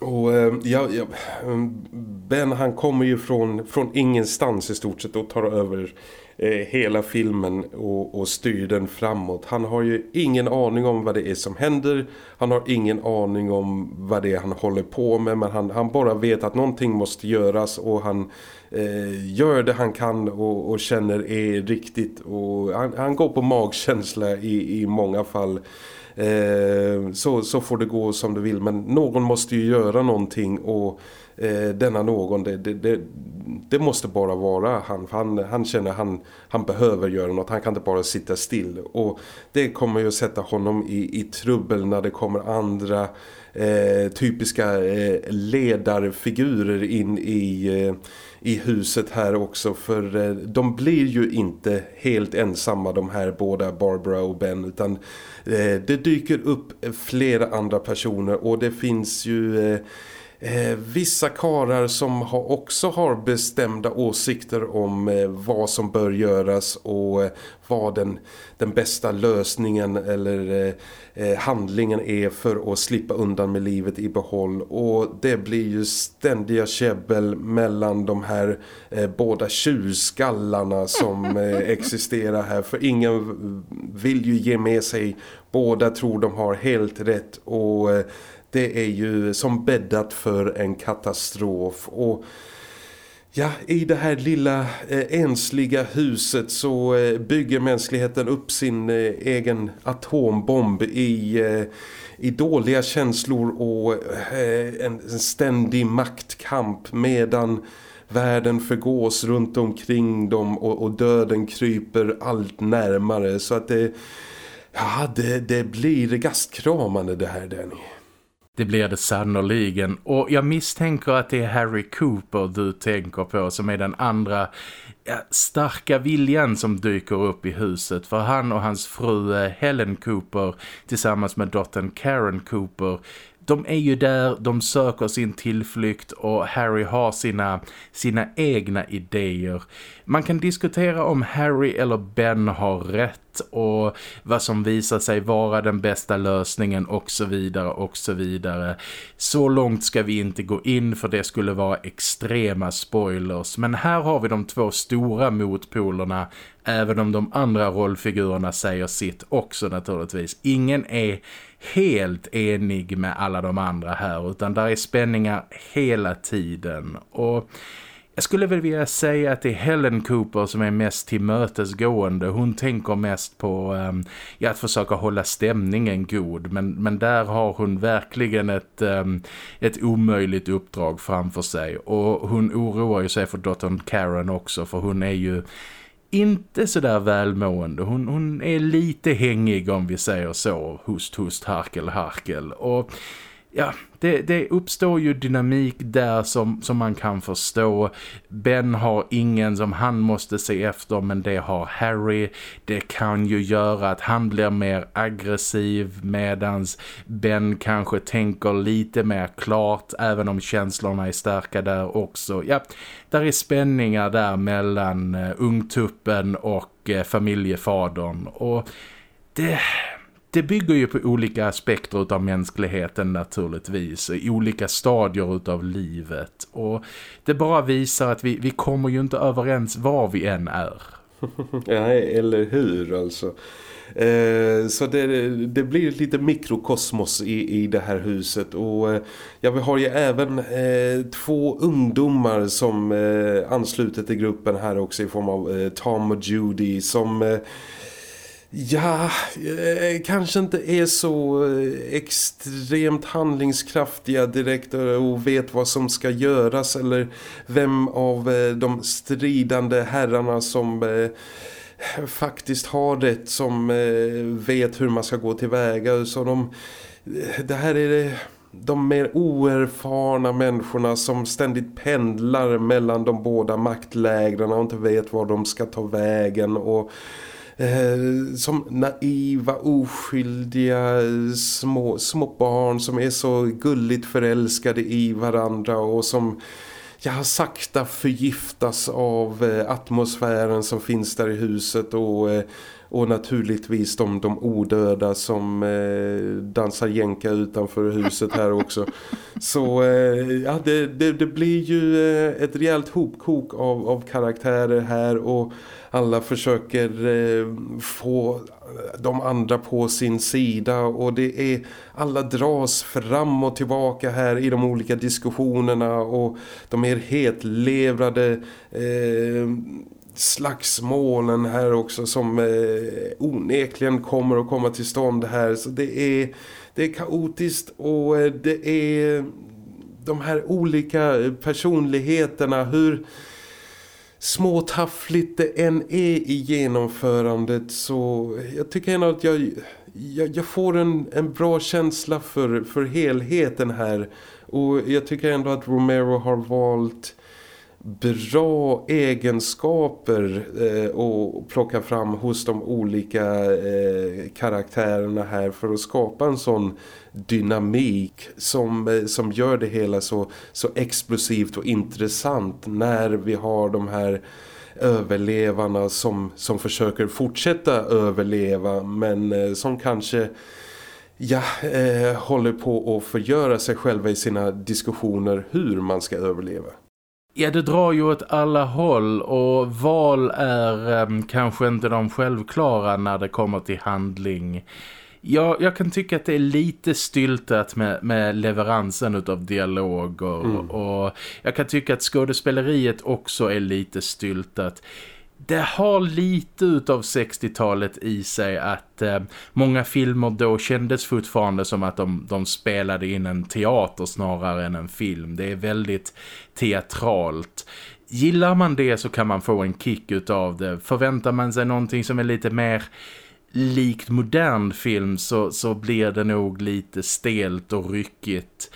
Och eh, ja, ja, mm, Ben han kommer ju från, från ingenstans i stort sett och tar över eh, hela filmen och, och styr den framåt. Han har ju ingen aning om vad det är som händer. Han har ingen aning om vad det är han håller på med. Men han, han bara vet att någonting måste göras och han eh, gör det han kan och, och känner är riktigt. Och han, han går på magkänsla i, i många fall. Eh, så, så får det gå som det vill. Men någon måste ju göra någonting och eh, denna någon. Det, det, det, det, måste bara vara han. Han, han känner han, han behöver göra något. Han kan inte bara sitta still. Och det kommer ju sätta honom i, i trubbel när det kommer andra eh, typiska eh, ledarfigurer in i, eh, i huset här också för eh, de blir ju inte helt ensamma de här båda Barbara och Ben utan eh, det dyker upp flera andra personer och det finns ju eh, eh, vissa karar som ha, också har bestämda åsikter om eh, vad som bör göras och eh, vad den, den bästa lösningen eller eh, eh, handlingen är för att slippa undan med livet i behåll. Och det blir ju ständiga käbbel mellan de här eh, båda tjurskallarna som existerar här. För ingen vill ju ge med sig. Båda tror de har helt rätt och det är ju som bäddat för en katastrof och Ja, i det här lilla eh, ensliga huset så eh, bygger mänskligheten upp sin eh, egen atombomb i, eh, i dåliga känslor och eh, en, en ständig maktkamp medan världen förgås runt omkring dem och, och döden kryper allt närmare så att det, ja, det, det blir gastkramande det här Danny. Det blir det sannoliken. Och jag misstänker att det är Harry Cooper du tänker på som är den andra ja, starka viljan som dyker upp i huset. För han och hans fru eh, Helen Cooper tillsammans med dottern Karen Cooper de är ju där, de söker sin tillflykt och Harry har sina, sina egna idéer. Man kan diskutera om Harry eller Ben har rätt och vad som visar sig vara den bästa lösningen och så vidare och så vidare. Så långt ska vi inte gå in för det skulle vara extrema spoilers. Men här har vi de två stora motpolerna även om de andra rollfigurerna säger sitt också naturligtvis. Ingen är helt enig med alla de andra här utan där är spänningar hela tiden och jag skulle väl vilja säga att det är Helen Cooper som är mest tillmötesgående. Hon tänker mest på um, ja, att försöka hålla stämningen god. Men, men där har hon verkligen ett, um, ett omöjligt uppdrag framför sig. Och hon oroar ju sig för dottern Karen också. För hon är ju inte så där välmående. Hon, hon är lite hängig om vi säger så. Hust, hust, harkel, harkel. Och ja, det, det uppstår ju dynamik där som, som man kan förstå. Ben har ingen som han måste se efter men det har Harry. Det kan ju göra att han blir mer aggressiv medans Ben kanske tänker lite mer klart även om känslorna är starka där också. Ja, där är spänningar där mellan eh, ungtuppen och eh, familjefadern och det det bygger ju på olika aspekter av mänskligheten naturligtvis. I olika stadier av livet. Och det bara visar att vi, vi kommer ju inte överens var vi än är. ja, eller hur alltså. Eh, så det, det, blir lite mikrokosmos i, i det här huset och eh, ja, vi har ju även eh, två ungdomar som eh, ansluter till gruppen här också i form av eh, Tom och Judy som eh, Ja, eh, kanske inte är så eh, extremt handlingskraftiga direkt eh, och vet vad som ska göras eller vem av eh, de stridande herrarna som eh, faktiskt har rätt som eh, vet hur man ska gå tillväga så de, eh, det här är de mer oerfarna människorna som ständigt pendlar mellan de båda maktlägren och inte vet var de ska ta vägen och eh, som naiva, oskyldiga små, små barn som är så gulligt förälskade i varandra och som ja, sakta förgiftas av eh, atmosfären som finns där i huset och, eh, och naturligtvis de, de odöda som eh, dansar jänka utanför huset här också. Så eh, ja, det, det, det, blir ju eh, ett rejält hopkok av, av karaktärer här och alla försöker eh, få de andra på sin sida och det är alla dras fram och tillbaka här i de olika diskussionerna och de är helt levrade eh, slagsmålen här också som eh, onekligen kommer att komma till stånd här. Så det är, det är kaotiskt och eh, det är de här olika personligheterna, hur småtaffligt det än är i genomförandet så jag tycker ändå att jag, jag, jag, får en, en bra känsla för, för helheten här. Och jag tycker ändå att Romero har valt bra egenskaper eh, att plocka fram hos de olika eh, karaktärerna här för att skapa en sån dynamik som, eh, som gör det hela så, så explosivt och intressant när vi har de här överlevarna som, som försöker fortsätta överleva men eh, som kanske ja, eh, håller på att förgöra sig själva i sina diskussioner hur man ska överleva. Ja, det drar ju åt alla håll och val är eh, kanske inte de självklara när det kommer till handling. Jag, jag kan tycka att det är lite styltat med, med leveransen av dialog och, mm. och jag kan tycka att skådespeleriet också är lite styltat det har lite av 60-talet i sig att eh, många filmer då kändes fortfarande som att de, de spelade in en teater snarare än en film. Det är väldigt teatralt. Gillar man det så kan man få en kick av det. Förväntar man sig någonting som är lite mer likt modern film så, så blir det nog lite stelt och ryckigt.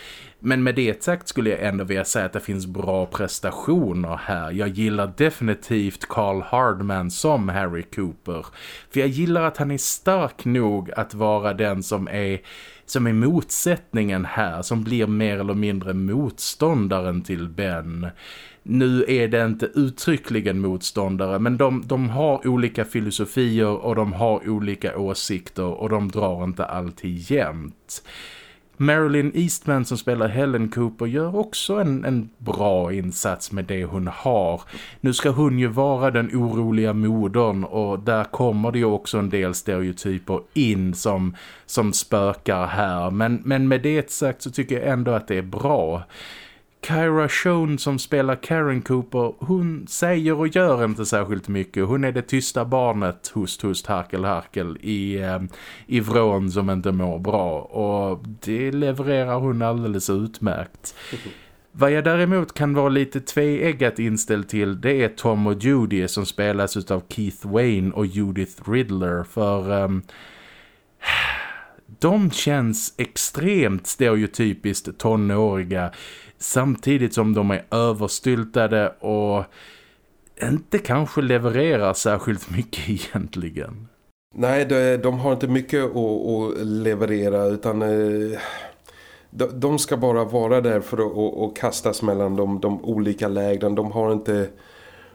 Men med det sagt skulle jag ändå vilja säga att det finns bra prestationer här. Jag gillar definitivt Carl Hardman som Harry Cooper. För jag gillar att han är stark nog att vara den som är som är motsättningen här, som blir mer eller mindre motståndaren till Ben. Nu är det inte uttryckligen motståndare men de, de har olika filosofier och de har olika åsikter och de drar inte alltid jämnt. Marilyn Eastman som spelar Helen Cooper gör också en, en bra insats med det hon har. Nu ska hon ju vara den oroliga modern och där kommer det ju också en del stereotyper in som, som spökar här. Men, men med det sagt så tycker jag ändå att det är bra. Kyra Schoen som spelar Karen Cooper, hon säger och gör inte särskilt mycket. Hon är det tysta barnet, hust, hust, harkel, harkel i, eh, i vrån som inte mår bra. Och det levererar hon alldeles utmärkt. Vad jag däremot kan vara lite tveeggat inställd till det är Tom och Judy som spelas av Keith Wayne och Judith Riddler för... Um, de känns extremt stereotypiskt tonåriga samtidigt som de är överstyltade och inte kanske levererar särskilt mycket egentligen. Nej, de, de har inte mycket att, att leverera utan eh, de, de, ska bara vara där för att, kastas mellan de, de olika lägren. De har inte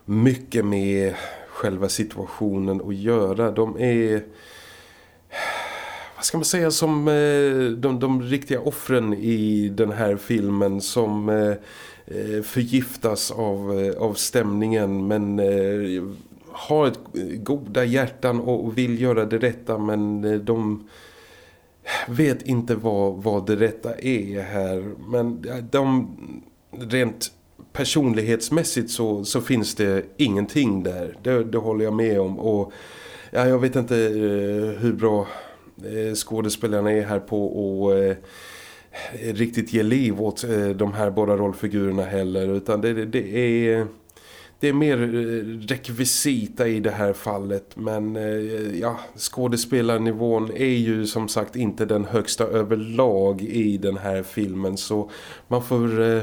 mycket med själva situationen att göra. De är vad ska man säga som eh, de, de riktiga offren i den här filmen som eh, eh, förgiftas av, av stämningen. Men har ett goda hjärtan och vill göra det rätta men de vet inte vad, vad det rätta är här. Men de rent personlighetsmässigt så, så finns det ingenting där. Det, det håller jag med om. Och ja, jag vet inte hur bra Eh, skådespelarna är här på och eh, riktigt ge liv åt eh, de här båda rollfigurerna heller. Utan det, det är det är mer rekvisita i det här fallet. Men ja, skådespelarnivån är ju som sagt inte den högsta överlag i den här filmen. Så man får eh,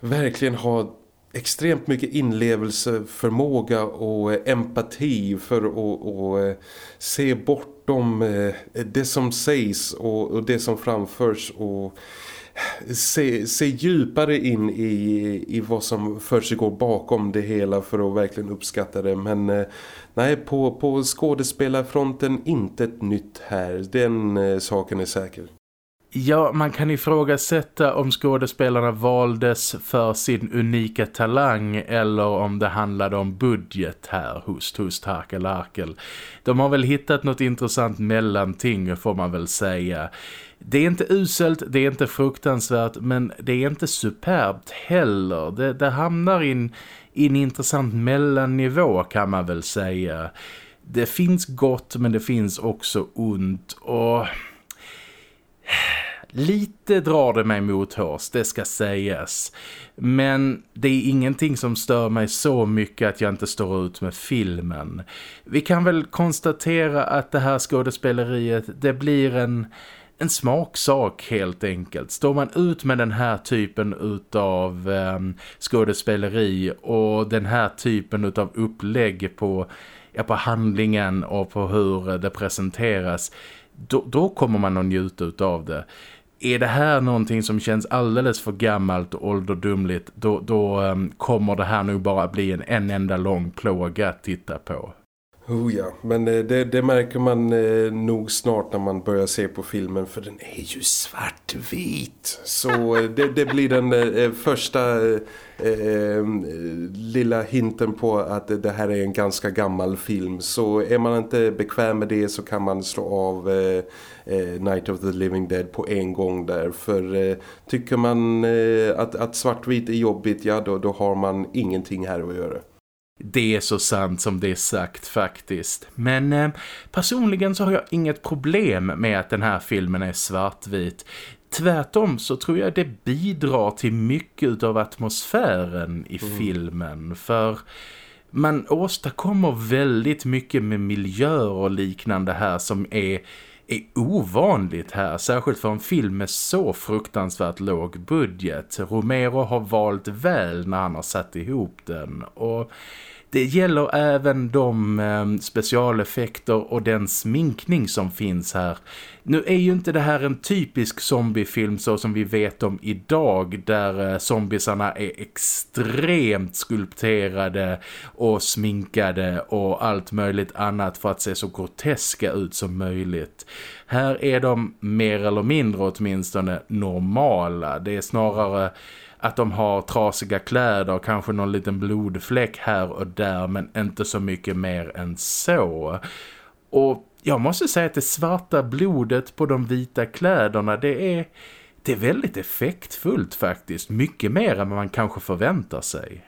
verkligen ha extremt mycket inlevelseförmåga och empati för att, att se bort bortom eh, det som sägs och, det som framförs och se, se djupare in i, i vad som försiggår bakom det hela för att verkligen uppskatta det. Men eh, nej, på, på skådespelarfronten inte ett nytt här. Den eh, saken är säker. Ja, man kan ifrågasätta om skådespelarna valdes för sin unika talang eller om det handlade om budget här, hos hust, harkel, harkel. De har väl hittat något intressant mellanting får man väl säga. Det är inte uselt, det är inte fruktansvärt, men det är inte superbt heller. Det, det hamnar i en, i en intressant mellannivå kan man väl säga. Det finns gott men det finns också ont och Lite drar det mig mot hörs, det ska sägas. Men det är ingenting som stör mig så mycket att jag inte står ut med filmen. Vi kan väl konstatera att det här skådespeleriet, det blir en en smaksak helt enkelt. Står man ut med den här typen utav eh, skådespeleri och den här typen utav upplägg på, ja, på handlingen och på hur det presenteras då, då kommer man att njuta av det. Är det här någonting som känns alldeles för gammalt och ålderdomligt då, då um, kommer det här nog bara bli en, en enda lång plåga att titta på. Oh ja, men eh, det, det, märker man eh, nog snart när man börjar se på filmen för den är ju svartvit. Så eh, det, det, blir den första eh, lilla hinten på att det här är en ganska gammal film. Så är man inte bekväm med det så kan man slå av Night of the Living Dead på en gång där. För tycker man att, att svartvit är jobbigt, ja då, då har man ingenting här att göra. Det är så sant som det är sagt faktiskt. Men eh, personligen så har jag inget problem med att den här filmen är svartvit. Tvärtom så tror jag det bidrar till mycket av atmosfären i mm. filmen. För man åstadkommer väldigt mycket med miljöer och liknande här som är är ovanligt här, särskilt för en film med så fruktansvärt låg budget. Romero har valt väl när han har satt ihop den och det gäller även de ehm, specialeffekter och den sminkning som finns här. Nu är ju inte det här en typisk zombiefilm så som vi vet om idag där eh, zombisarna zombiesarna är extremt skulpterade och sminkade och allt möjligt annat för att se så groteska ut som möjligt. Här är de mer eller mindre åtminstone normala. Det är snarare att de har trasiga kläder och kanske någon liten blodfläck här och där men inte så mycket mer än så. Och jag måste säga att det svarta blodet på de vita kläderna det är, det är väldigt effektfullt faktiskt. Mycket mer än man kanske förväntar sig.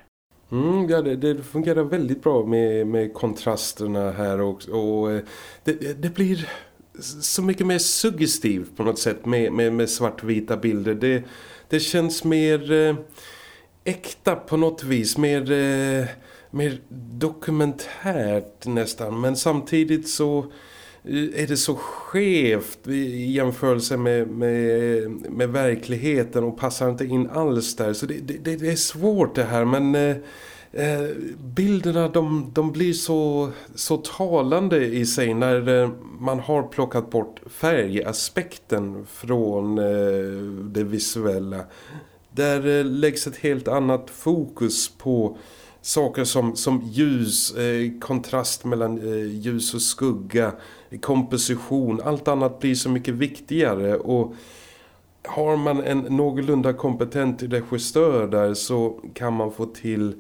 Mm, ja, det, det, fungerar väldigt bra med, med kontrasterna här också. Och eh, det, det blir så mycket mer suggestivt på något sätt med, med, med svartvita bilder. Det, det känns mer eh, äkta på något vis. Mer, eh, mer dokumentärt nästan. Men samtidigt så eh, är det så skevt i jämförelse med, med, med verkligheten och passar inte in alls där. Så det, det, det är svårt det här men... Eh, Eh, bilderna de, de blir så, så talande i sig när eh, man har plockat bort färgaspekten från eh, det visuella. Där eh, läggs ett helt annat fokus på saker som, som ljus, eh, kontrast mellan eh, ljus och skugga, komposition. Allt annat blir så mycket viktigare och har man en någorlunda kompetent regissör där så kan man få till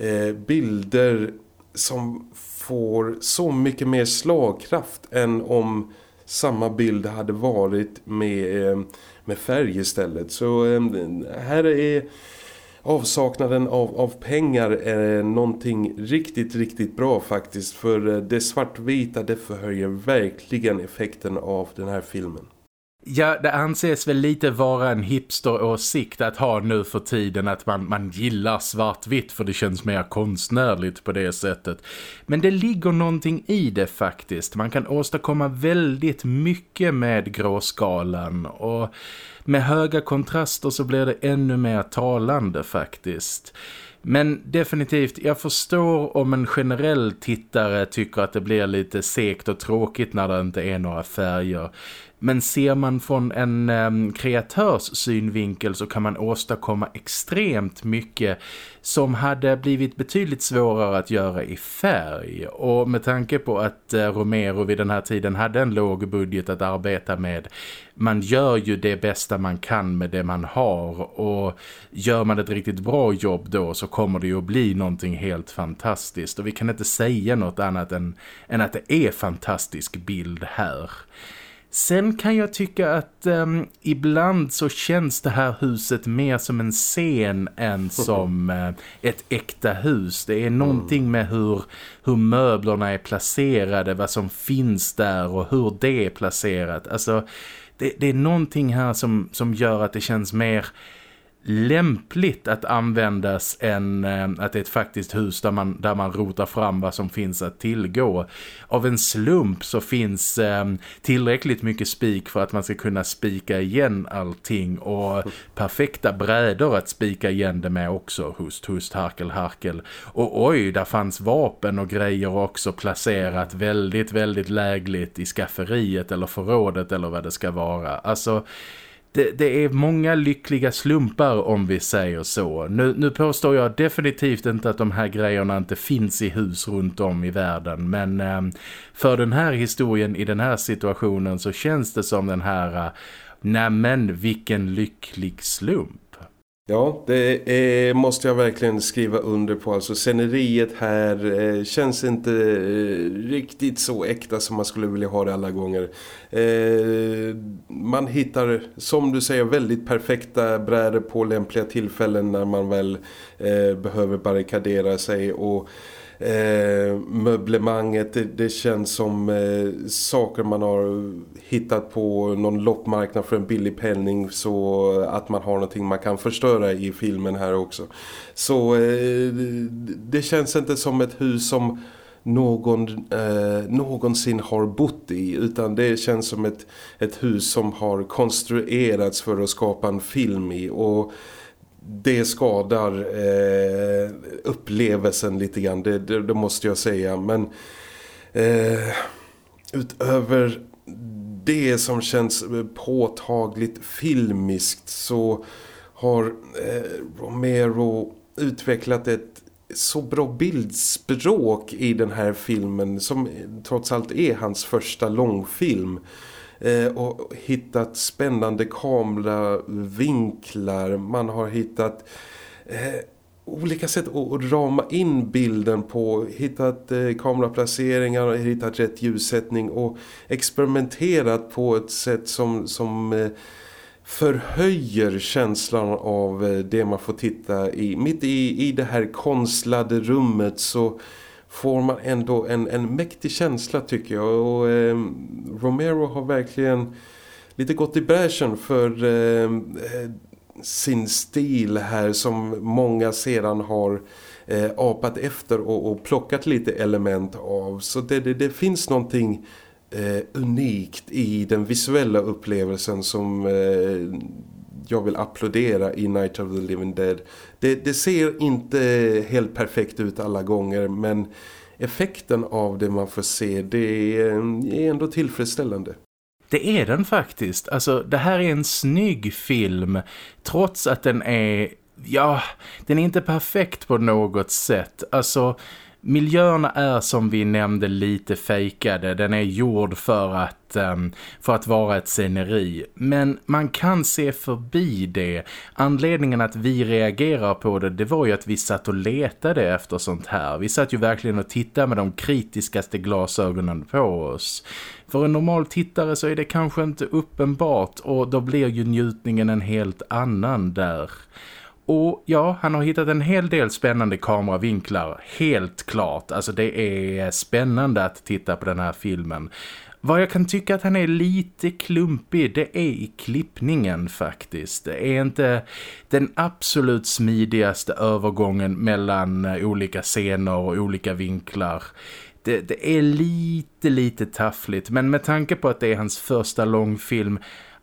eh, bilder som får så mycket mer slagkraft än om samma bild hade varit med, eh, med färg istället. Så eh, här är avsaknaden av, av pengar är någonting riktigt, riktigt bra faktiskt. För eh, det svartvita det förhöjer verkligen effekten av den här filmen. Ja, det anses väl lite vara en hipsteråsikt att ha nu för tiden att man, man gillar svartvitt för det känns mer konstnärligt på det sättet. Men det ligger någonting i det faktiskt. Man kan åstadkomma väldigt mycket med gråskalan och med höga kontraster så blir det ännu mer talande faktiskt. Men definitivt, jag förstår om en generell tittare tycker att det blir lite sekt och tråkigt när det inte är några färger. Men ser man från en um, kreatörs synvinkel så kan man åstadkomma extremt mycket som hade blivit betydligt svårare att göra i färg. Och med tanke på att uh, Romero vid den här tiden hade en låg budget att arbeta med. Man gör ju det bästa man kan med det man har och gör man ett riktigt bra jobb då så kommer det ju att bli någonting helt fantastiskt. Och vi kan inte säga något annat än, än att det är fantastisk bild här. Sen kan jag tycka att um, ibland så känns det här huset mer som en scen än som uh, ett äkta hus. Det är någonting med hur, hur möblerna är placerade, vad som finns där och hur det är placerat. Alltså det, det är någonting här som, som gör att det känns mer lämpligt att användas än eh, att det är ett faktiskt hus där man, där man rotar fram vad som finns att tillgå. Av en slump så finns eh, tillräckligt mycket spik för att man ska kunna spika igen allting och perfekta brädor att spika igen det med också. Hust, hust, harkel, harkel. Och oj, där fanns vapen och grejer också placerat väldigt, väldigt lägligt i skafferiet eller förrådet eller vad det ska vara. Alltså det, det, är många lyckliga slumpar om vi säger så. Nu, nu påstår jag definitivt inte att de här grejerna inte finns i hus runt om i världen. Men eh, för den här historien i den här situationen så känns det som den här... Eh, Nämen, vilken lycklig slump. Ja, det är, måste jag verkligen skriva under på. Alltså sceneriet här eh, känns inte eh, riktigt så äkta som man skulle vilja ha det alla gånger. Eh, man hittar, som du säger, väldigt perfekta brädor på lämpliga tillfällen när man väl eh, behöver barrikadera sig och eh, möblemanget. Det, det, känns som eh, saker man har hittat på någon loppmarknad för en billig penning så att man har någonting man kan förstöra i filmen här också. Så eh, det känns inte som ett hus som någon eh, någonsin har bott i utan det känns som ett, ett hus som har konstruerats för att skapa en film i och det skadar eh, upplevelsen lite grann, det, det, det, måste jag säga. Men eh, utöver det som känns påtagligt filmiskt så har eh, Romero utvecklat ett så bra bildspråk i den här filmen som trots allt är hans första långfilm Eh, och hittat spännande kameravinklar. Man har hittat eh, olika sätt att rama in bilden på. Hittat eh, kameraplaceringar, hittat rätt ljussättning och experimenterat på ett sätt som, som eh, förhöjer känslan av eh, det man får titta i. Mitt i, i det här konstlade rummet så får man ändå en, en mäktig känsla tycker jag och eh, Romero har verkligen lite gått i bräschen för eh, sin stil här som många sedan har eh, apat efter och, och, plockat lite element av så det, det, det finns någonting eh, unikt i den visuella upplevelsen som eh, jag vill applådera i Night of the Living Dead. Det, det, ser inte helt perfekt ut alla gånger men effekten av det man får se det är, är ändå tillfredsställande. Det är den faktiskt. Alltså det här är en snygg film trots att den är ja, den är inte perfekt på något sätt. Alltså miljöerna är som vi nämnde lite fejkade. Den är gjord för att, ehm, för att vara ett sceneri. Men man kan se förbi det. Anledningen att vi reagerar på det, det var ju att vi satt och letade efter sånt här. Vi satt ju verkligen och tittade med de kritiskaste glasögonen på oss. För en normal tittare så är det kanske inte uppenbart och då blir ju njutningen en helt annan där. Och ja, han har hittat en hel del spännande kameravinklar, helt klart. Alltså det är spännande att titta på den här filmen. Vad jag kan tycka att han är lite klumpig, det är i klippningen faktiskt. Det är inte den absolut smidigaste övergången mellan olika scener och olika vinklar. Det, det, är lite, lite taffligt. Men med tanke på att det är hans första långfilm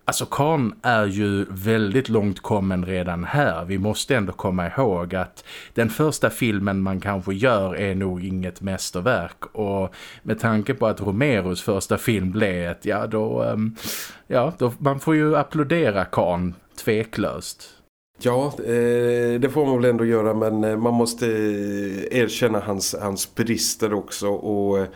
Alltså Khan är ju väldigt långt kommen redan här. Vi måste ändå komma ihåg att den första filmen man kanske gör är nog inget mästerverk. Och med tanke på att Romeros första film blev ett, ja då, ehm, ja då, man får ju applådera Khan tveklöst. Ja, eh, det får man väl ändå göra men eh, man måste eh, erkänna hans, hans brister också och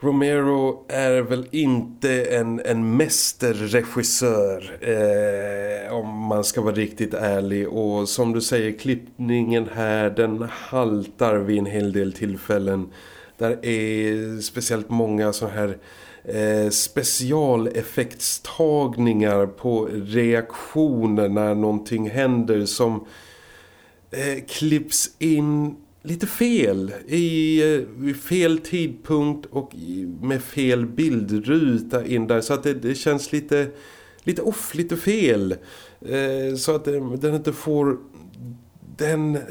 Romero är väl inte en, en mästerregissör eh, om man ska vara riktigt ärlig. Och som du säger klippningen här den haltar vid en hel del tillfällen. Där är speciellt många så här eh, specialeffektstagningar på reaktioner när någonting händer som eh, klipps in lite fel i, eh, i fel tidpunkt och med fel bildruta in där. Så att det, det känns lite lite off, lite fel. Eh, så att eh, den inte får den, eh,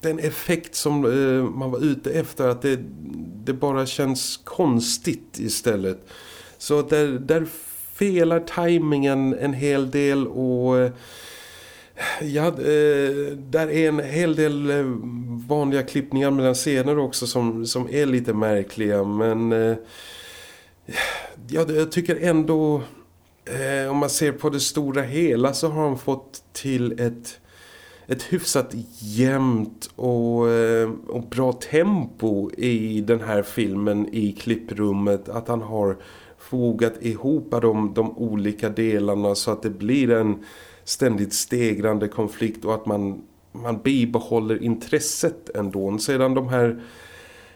den effekt som eh, man var ute efter. Att det, det bara känns konstigt istället. Så där, där felar tajmingen en hel del och eh, ja, eh, där är en hel del eh, vanliga klippningar mellan scener också som, som är lite märkliga men eh, ja, jag tycker ändå eh, om man ser på det stora hela så har han fått till ett ett hyfsat jämnt och, eh, och bra tempo i den här filmen i klipprummet. Att han har fogat ihop de, de olika delarna så att det blir en ständigt stegrande konflikt och att man, man bibehåller intresset ändå. Sedan de här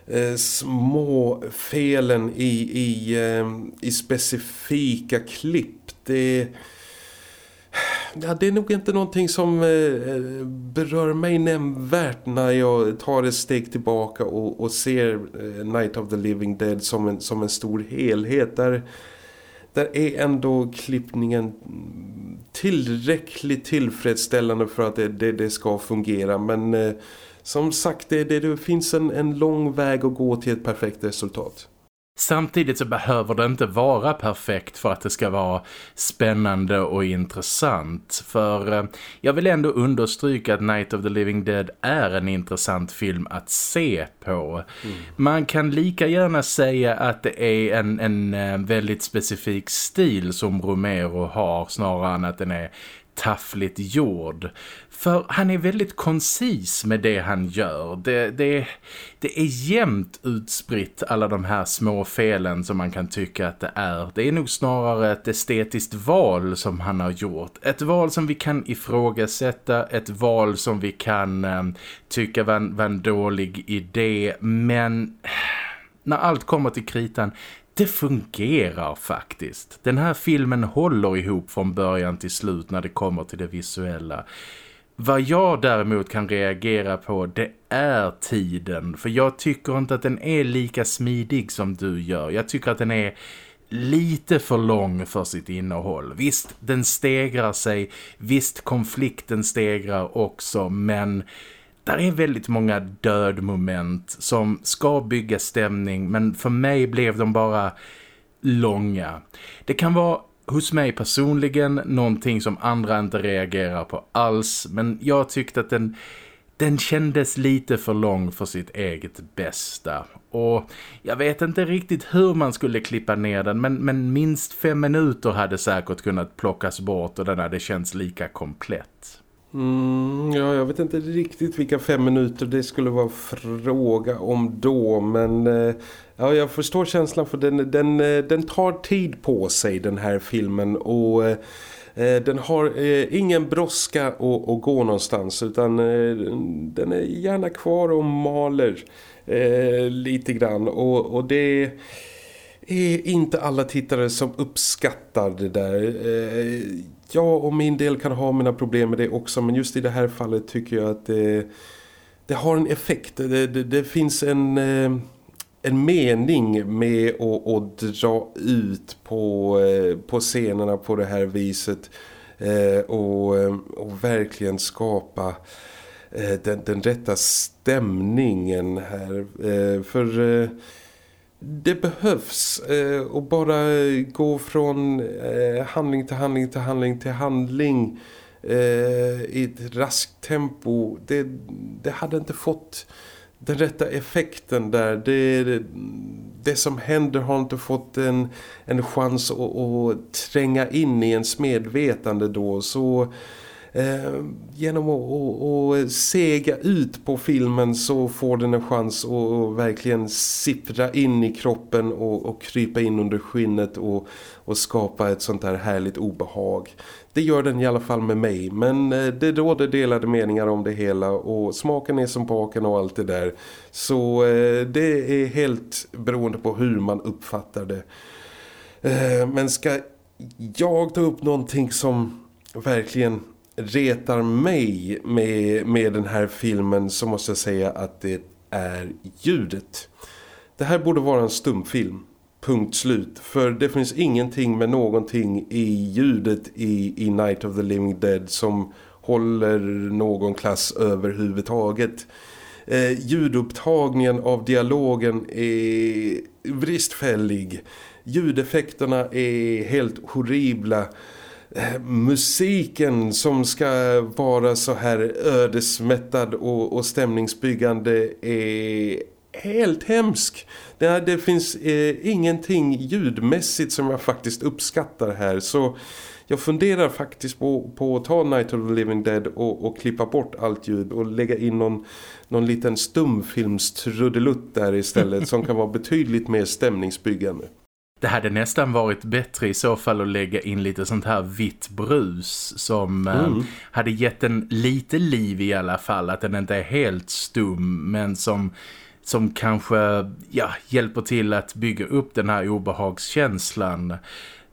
eh, små felen i, i, eh, i specifika klipp, det ja, det är nog inte någonting som eh, eh, berör mig nämnvärt när jag tar ett steg tillbaka och, och ser eh, Night of the Living Dead som en, som en stor helhet där, där är ändå klippningen tillräckligt tillfredsställande för att det, det, det ska fungera men eh, som sagt det, det, det finns en, en lång väg att gå till ett perfekt resultat. Samtidigt så behöver det inte vara perfekt för att det ska vara spännande och intressant. För eh, jag vill ändå understryka att Night of the Living Dead är en intressant film att se på. Mm. Man kan lika gärna säga att det är en, en eh, väldigt specifik stil som Romero har snarare än att den är taffligt gjord. För han är väldigt koncis med det han gör. Det, det, det är jämnt utspritt alla de här små felen som man kan tycka att det är. Det är nog snarare ett estetiskt val som han har gjort. Ett val som vi kan ifrågasätta, ett val som vi kan eh, tycka var en, var en dålig idé. Men när allt kommer till kritan det fungerar faktiskt. Den här filmen håller ihop från början till slut när det kommer till det visuella. Vad jag däremot kan reagera på det är tiden. För jag tycker inte att den är lika smidig som du gör. Jag tycker att den är lite för lång för sitt innehåll. Visst, den stegrar sig. Visst, konflikten stegrar också. Men där är väldigt många dödmoment som ska bygga stämning. Men för mig blev de bara långa. Det kan vara hos mig personligen någonting som andra inte reagerar på alls. Men jag tyckte att den, den kändes lite för lång för sitt eget bästa. Och jag vet inte riktigt hur man skulle klippa ner den. Men, men minst fem minuter hade säkert kunnat plockas bort och den hade känts lika komplett. Mm, ja, jag vet inte riktigt vilka fem minuter det skulle vara fråga om då. Men eh, ja, jag förstår känslan för den, den, eh, den tar tid på sig den här filmen. Och eh, eh, den har eh, ingen brådska att, att gå någonstans. Utan eh, den är gärna kvar och maler lite grann. Och, och det är inte alla tittare som uppskattar det där jag och min del kan ha mina problem med det också men just i det här fallet tycker jag att det, det har en effekt. Det, det, det finns en, eh, en mening med att, att dra ut på, eh, på scenerna på det här viset eh, och, och verkligen skapa den, den rätta stämningen här. För det behövs eh, och bara gå från eh, handling till handling till handling till handling eh, i ett raskt tempo. Det, det hade inte fått den rätta effekten där. Det, det som händer har inte fått en, en chans att, att tränga in i ens medvetande då. Så eh, genom att, att, sega ut på filmen så får den en chans att verkligen sippra in i kroppen och, och krypa in under skinnet och, och skapa ett sånt här härligt obehag. Det gör den i alla fall med mig men eh, det råder delade meningar om det hela och smaken är som baken och allt det där. Så eh, det är helt beroende på hur man uppfattar det. Eh, men ska jag ta upp någonting som verkligen retar mig med, med den här filmen så måste jag säga att det är ljudet. Det här borde vara en stumfilm. Punkt slut. För det finns ingenting med någonting i ljudet i, i Night of the Living Dead som håller någon klass överhuvudtaget. Eh, ljudupptagningen av dialogen är bristfällig. Ljudeffekterna är helt horribla. Eh, musiken som ska vara så här ödesmättad och, och stämningsbyggande är helt hemsk. Det, det finns eh, ingenting ljudmässigt som jag faktiskt uppskattar här så jag funderar faktiskt på, på att ta Night of the Living Dead och, och klippa bort allt ljud och lägga in någon, någon liten stumfilmstrudelutt där istället som kan vara betydligt mer stämningsbyggande. Det hade nästan varit bättre i så fall att lägga in lite sånt här vitt brus som eh, mm. eh, hade gett den lite liv i alla fall. Att den inte är helt stum men som, som kanske ja, hjälper till att bygga upp den här obehagskänslan.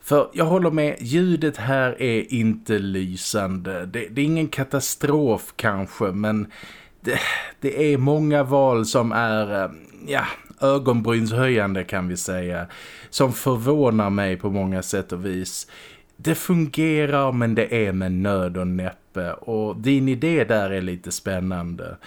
För jag håller med, ljudet här är inte lysande. Det, det är ingen katastrof kanske men det, det, är många val som är eh, ja, ögonbrynshöjande kan vi säga. Som förvånar mig på många sätt och vis. Det fungerar men det är med nöd och näppe och din idé där är lite spännande.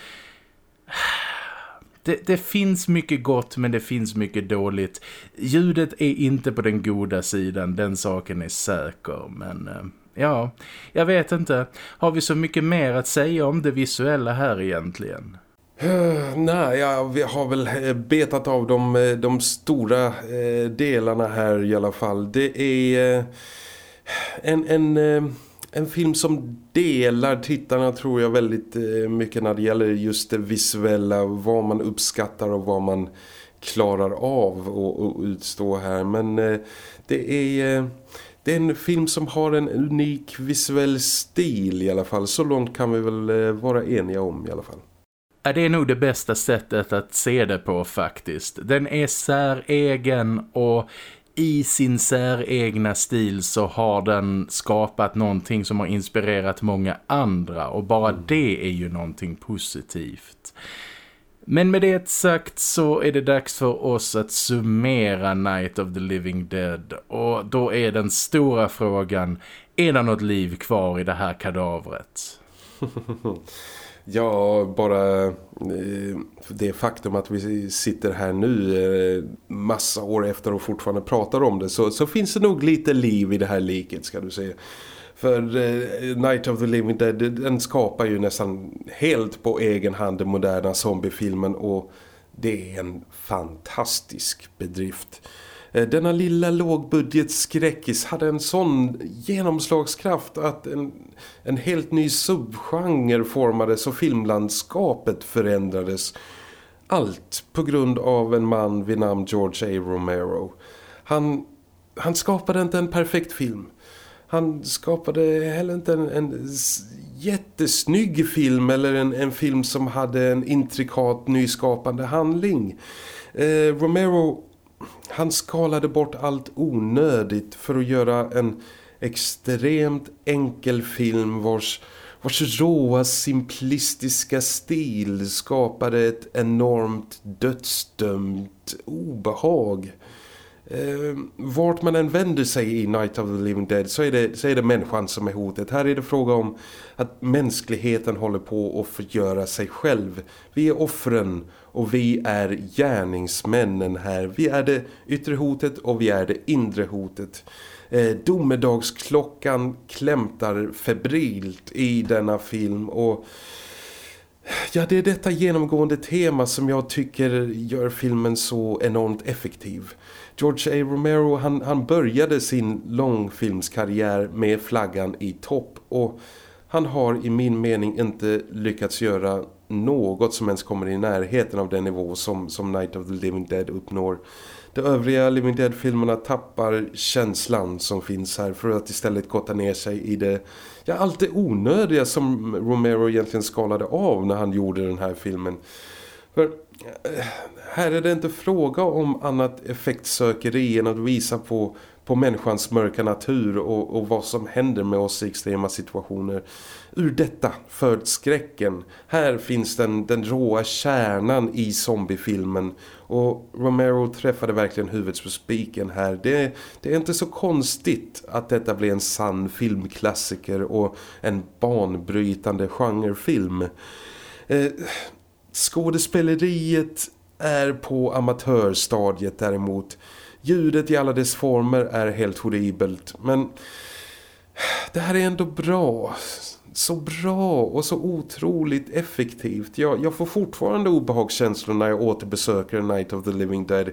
Det, det, finns mycket gott men det finns mycket dåligt. Ljudet är inte på den goda sidan, den saken är säker. Men eh, ja, jag vet inte. Har vi så mycket mer att säga om det visuella här egentligen? Nej, jag har väl eh, betat av de, eh, de stora eh, delarna här i alla fall. Det är en, en, en film som delar tittarna tror jag väldigt mycket när det gäller just det visuella, vad man uppskattar och vad man klarar av att utstå här. Men det är... Det är en film som har en unik visuell stil i alla fall. Så långt kan vi väl vara eniga om i alla fall. Ja, det är nog det bästa sättet att se det på faktiskt. Den är säregen och i sin säregna stil så har den skapat någonting som har inspirerat många andra och bara mm. det är ju någonting positivt. Men med det sagt så är det dags för oss att summera Night of the Living Dead och då är den stora frågan, är det något liv kvar i det här kadavret? Ja, bara eh, det faktum att vi sitter här nu eh, massa år efter och fortfarande pratar om det så, så finns det nog lite liv i det här liket ska du säga. För eh, Night of the Living Dead den skapar ju nästan helt på egen hand den moderna zombiefilmen och det är en fantastisk bedrift. Eh, denna lilla lågbudgetskräckis hade en sån genomslagskraft att en, en helt ny subgenre formades och filmlandskapet förändrades. Allt på grund av en man vid namn George A. Romero. Han, han skapade inte en perfekt film. Han skapade heller inte en, en jättesnygg film eller en, en film som hade en intrikat nyskapande handling. Eh, Romero han skalade bort allt onödigt för att göra en extremt enkel film vars, vars råa simplistiska stil skapade ett enormt dödsdömt obehag. Eh, vart man än vänder sig i Night of the Living Dead så är, det, så är det människan som är hotet. Här är det fråga om att mänskligheten håller på att förgöra sig själv. Vi är offren och vi är gärningsmännen här. Vi är det yttre hotet och vi är det inre hotet. Eh, domedagsklockan klämtar febrilt i denna film och ja, det är detta genomgående tema som jag tycker gör filmen så enormt effektiv. George A. Romero han, han började sin långfilmskarriär med flaggan i topp och han har i min mening inte lyckats göra något som ens kommer i närheten av den nivå som, som Night of the Living Dead uppnår. De övriga Living Dead-filmerna tappar känslan som finns här för att istället gotta ner sig i det, ja, allt det onödiga som Romero egentligen skalade av när han gjorde den här filmen. För eh, här är det inte fråga om annat effektsökeri än att visa på, på på människans mörka natur och, och vad som händer med oss i extrema situationer. Ur detta föds skräcken. Här finns den, den råa kärnan i zombiefilmen och Romero träffade verkligen huvudet på spiken här. Det, det är inte så konstigt att detta blir en sann filmklassiker och en banbrytande genrefilm. Eh, skådespeleriet är på amatörstadiet däremot. Ljudet i alla dess former är helt horribelt men det här är ändå bra. Så bra och så otroligt effektivt. Jag, jag får fortfarande obehagskänslor när jag återbesöker Night of the Living Dead.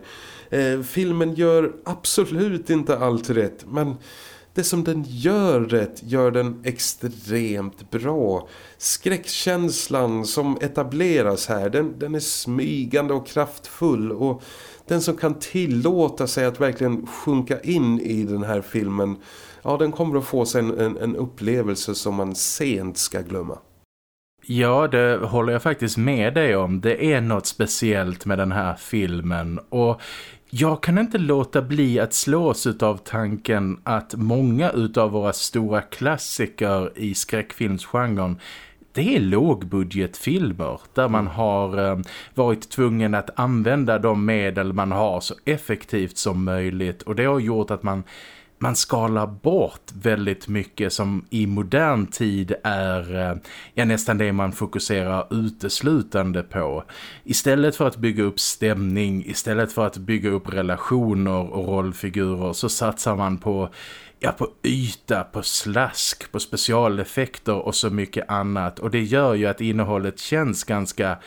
Eh, filmen gör absolut inte allt rätt men det som den gör rätt gör den extremt bra. Skräckkänslan som etableras här, den, den är smygande och kraftfull och den som kan tillåta sig att verkligen sjunka in i den här filmen, ja den kommer att få sig en, en, en upplevelse som man sent ska glömma. Ja, det håller jag faktiskt med dig om. Det är något speciellt med den här filmen och jag kan inte låta bli att slås av tanken att många av våra stora klassiker i skräckfilmsgenren det är lågbudgetfilmer där man mm. har eh, varit tvungen att använda de medel man har så effektivt som möjligt och det har gjort att man man skalar bort väldigt mycket som i modern tid är eh, ja, nästan det man fokuserar uteslutande på. Istället för att bygga upp stämning, istället för att bygga upp relationer och rollfigurer så satsar man på ja, på yta, på slask, på specialeffekter och så mycket annat. Och det gör ju att innehållet känns ganska,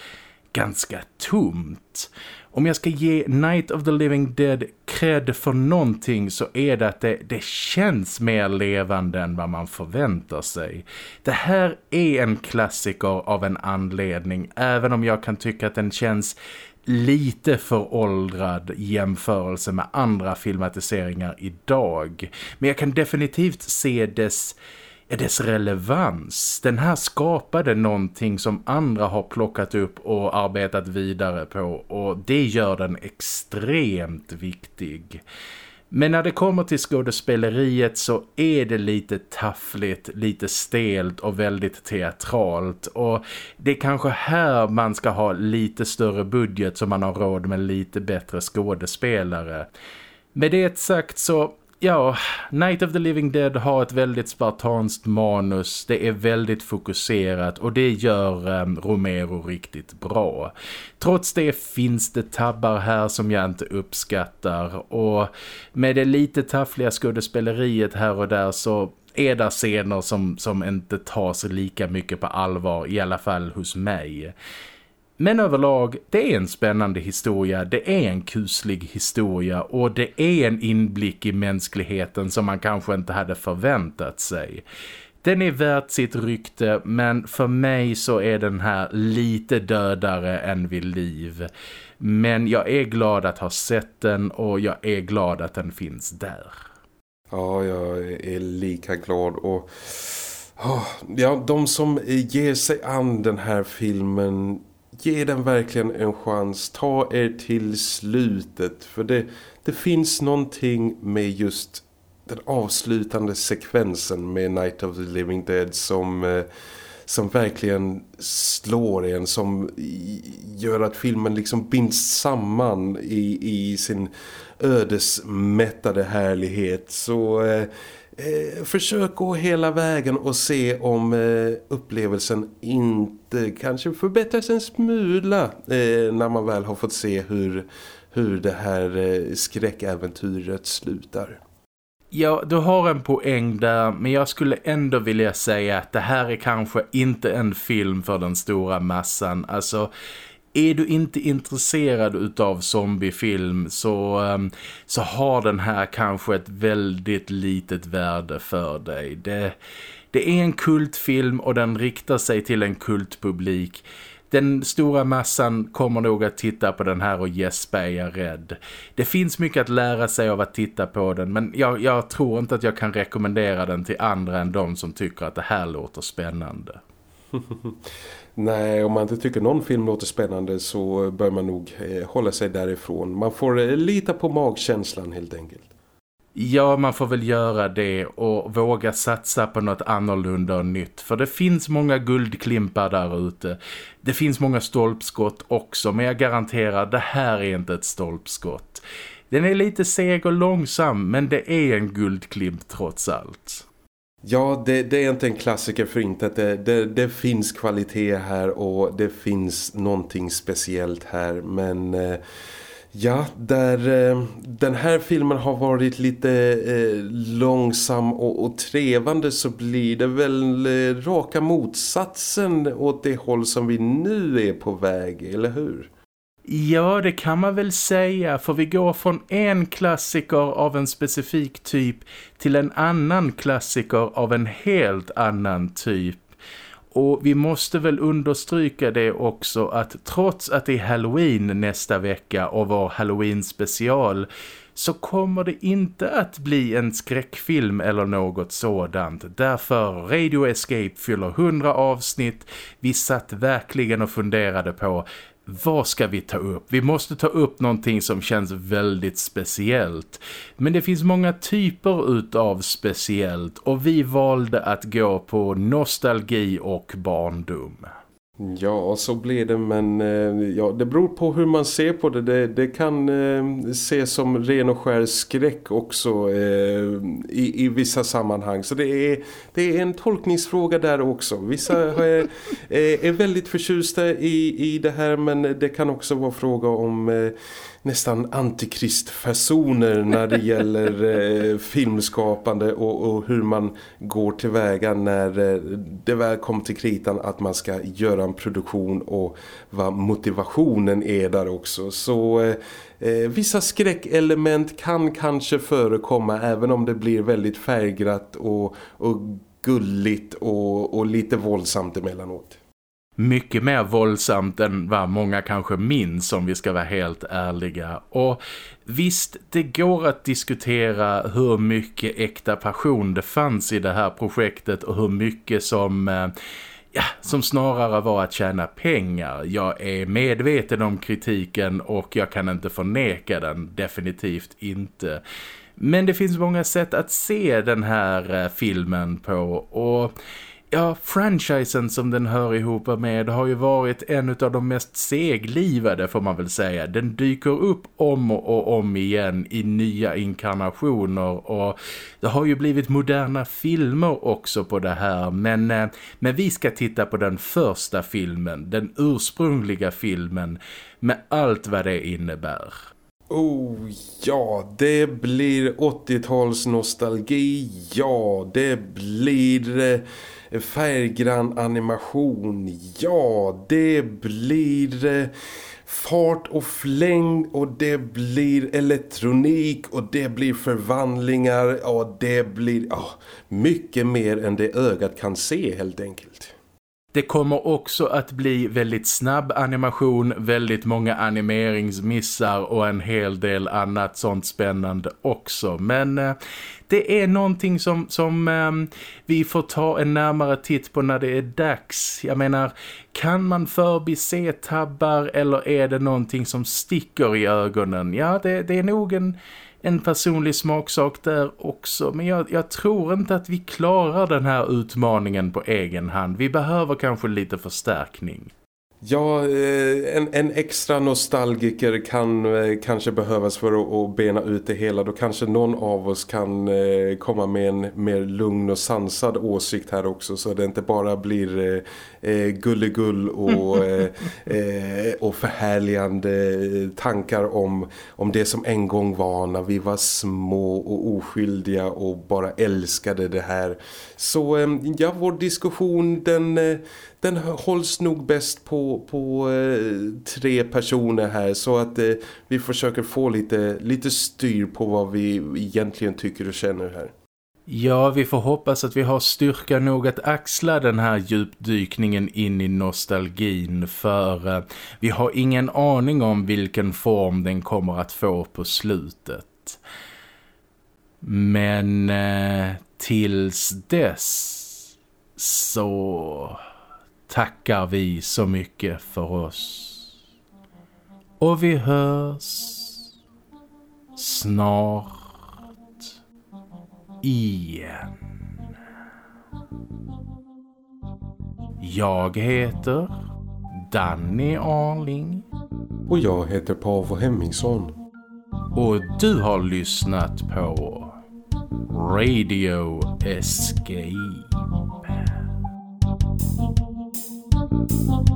ganska tomt. Om jag ska ge Night of the Living Dead cred för någonting så är det att det, det känns mer levande än vad man förväntar sig. Det här är en klassiker av en anledning, även om jag kan tycka att den känns lite föråldrad jämförelse med andra filmatiseringar idag. Men jag kan definitivt se dess, dess relevans. Den här skapade någonting som andra har plockat upp och arbetat vidare på och det gör den extremt viktig. Men när det kommer till skådespeleriet så är det lite taffligt, lite stelt och väldigt teatralt. Och det är kanske här man ska ha lite större budget så man har råd med lite bättre skådespelare. Med det sagt så Ja, Night of the Living Dead har ett väldigt spartanskt manus. Det är väldigt fokuserat och det gör um, Romero riktigt bra. Trots det finns det tabbar här som jag inte uppskattar och med det lite taffliga skådespeleriet här och där så är det scener som, som inte tas lika mycket på allvar, i alla fall hos mig. Men överlag, det är en spännande historia, det är en kuslig historia och det är en inblick i mänskligheten som man kanske inte hade förväntat sig. Den är värt sitt rykte men för mig så är den här lite dödare än vid liv. Men jag är glad att ha sett den och jag är glad att den finns där. Ja, jag är lika glad och... ja, de som ger sig an den här filmen ge den verkligen en chans. Ta er till slutet. För det, det finns någonting med just den avslutande sekvensen med Night of the Living Dead som, eh, som verkligen slår en. Som gör att filmen liksom binds samman i, i sin ödesmättade härlighet. Så... Eh, Eh, försök gå hela vägen och se om eh, upplevelsen inte kanske förbättras en smula eh, när man väl har fått se hur, hur det här eh, skräckäventyret slutar. Ja, du har en poäng där men jag skulle ändå vilja säga att det här är kanske inte en film för den stora massan. Alltså är du inte intresserad utav zombiefilm så, ehm, så har den här kanske ett väldigt litet värde för dig. Det, det är en kultfilm och den riktar sig till en kultpublik. Den stora massan kommer nog att titta på den här och gäspa är jag rädd. Det finns mycket att lära sig av att titta på den men jag, jag tror inte att jag kan rekommendera den till andra än de som tycker att det här låter spännande. Nej, om man inte tycker någon film låter spännande så bör man nog eh, hålla sig därifrån. Man får eh, lita på magkänslan helt enkelt. Ja, man får väl göra det och våga satsa på något annorlunda och nytt. För det finns många guldklimpar där ute. Det finns många stolpskott också, men jag garanterar det här är inte ett stolpskott. Den är lite seg och långsam, men det är en guldklimp trots allt. Ja, det, det, är inte en klassiker för inte. Det, det, det, finns kvalitet här och det finns någonting speciellt här. Men eh, ja, där eh, den här filmen har varit lite eh, långsam och, och trevande så blir det väl raka motsatsen åt det håll som vi nu är på väg, eller hur? Ja, det kan man väl säga för vi går från en klassiker av en specifik typ till en annan klassiker av en helt annan typ. Och vi måste väl understryka det också att trots att det är Halloween nästa vecka och vår Halloween special så kommer det inte att bli en skräckfilm eller något sådant. Därför Radio Escape fyller 100 avsnitt. Vi satt verkligen och funderade på vad ska vi ta upp? Vi måste ta upp någonting som känns väldigt speciellt. Men det finns många typer utav speciellt och vi valde att gå på nostalgi och barndom. Ja, så blir det men eh, ja, det beror på hur man ser på det. Det, det kan eh, ses som ren och skär skräck också eh, i, i vissa sammanhang. Så det är, det är en tolkningsfråga där också. Vissa är, eh, är väldigt förtjusta i, i det här men det kan också vara fråga om eh, nästan antikristfasoner när det gäller eh, filmskapande och, och, hur man går tillväga när eh, det väl kommer till kritan att man ska göra en produktion och vad motivationen är där också. Så eh, eh, vissa skräckelement kan kanske förekomma även om det blir väldigt färgglatt och, och gulligt och, och lite våldsamt emellanåt mycket mer våldsamt än vad många kanske minns om vi ska vara helt ärliga. Och visst, det går att diskutera hur mycket äkta passion det fanns i det här projektet och hur mycket som... Eh, ja, som snarare var att tjäna pengar. Jag är medveten om kritiken och jag kan inte förneka den, definitivt inte. Men det finns många sätt att se den här eh, filmen på och ja, franchisen som den hör ihop med har ju varit en av de mest seglivade får man väl säga. Den dyker upp om och om igen i nya inkarnationer och det har ju blivit moderna filmer också på det här. Men, eh, men vi ska titta på den första filmen, den ursprungliga filmen med allt vad det innebär. Oh ja, det blir 80-tals nostalgi. Ja, det blir eh, färggrann animation. Ja, det blir eh, fart och fläng och det blir elektronik och det blir förvandlingar och det blir oh, mycket mer än det ögat kan se helt enkelt. Det kommer också att bli väldigt snabb animation, väldigt många animeringsmissar och en hel del annat sånt spännande också. Men eh, det är någonting som, som eh, vi får ta en närmare titt på när det är dags. Jag menar, kan man förbise tabbar eller är det någonting som sticker i ögonen? Ja, det, det är nog en en personlig smaksak där också. Men jag, jag, tror inte att vi klarar den här utmaningen på egen hand. Vi behöver kanske lite förstärkning. Ja, eh, en, en extra nostalgiker kan eh, kanske behövas för att, att bena ut det hela. Då kanske någon av oss kan eh, komma med en mer lugn och sansad åsikt här också. Så det inte bara blir eh, gullegull och, och förhärligande tankar om, om det som en gång var när vi var små och oskyldiga och bara älskade det här. Så ja, vår diskussion den den hålls nog bäst på, på eh, tre personer här så att eh, vi försöker få lite, lite styr på vad vi egentligen tycker och känner här. Ja, vi får hoppas att vi har styrka nog att axla den här djupdykningen in i nostalgin för eh, vi har ingen aning om vilken form den kommer att få på slutet. Men eh, tills dess så tackar vi så mycket för oss. Och vi hörs snart igen. Jag heter Danny Arling. Och jag heter Paavo Hemmingsson. Och du har lyssnat på Radio Escape. Thank.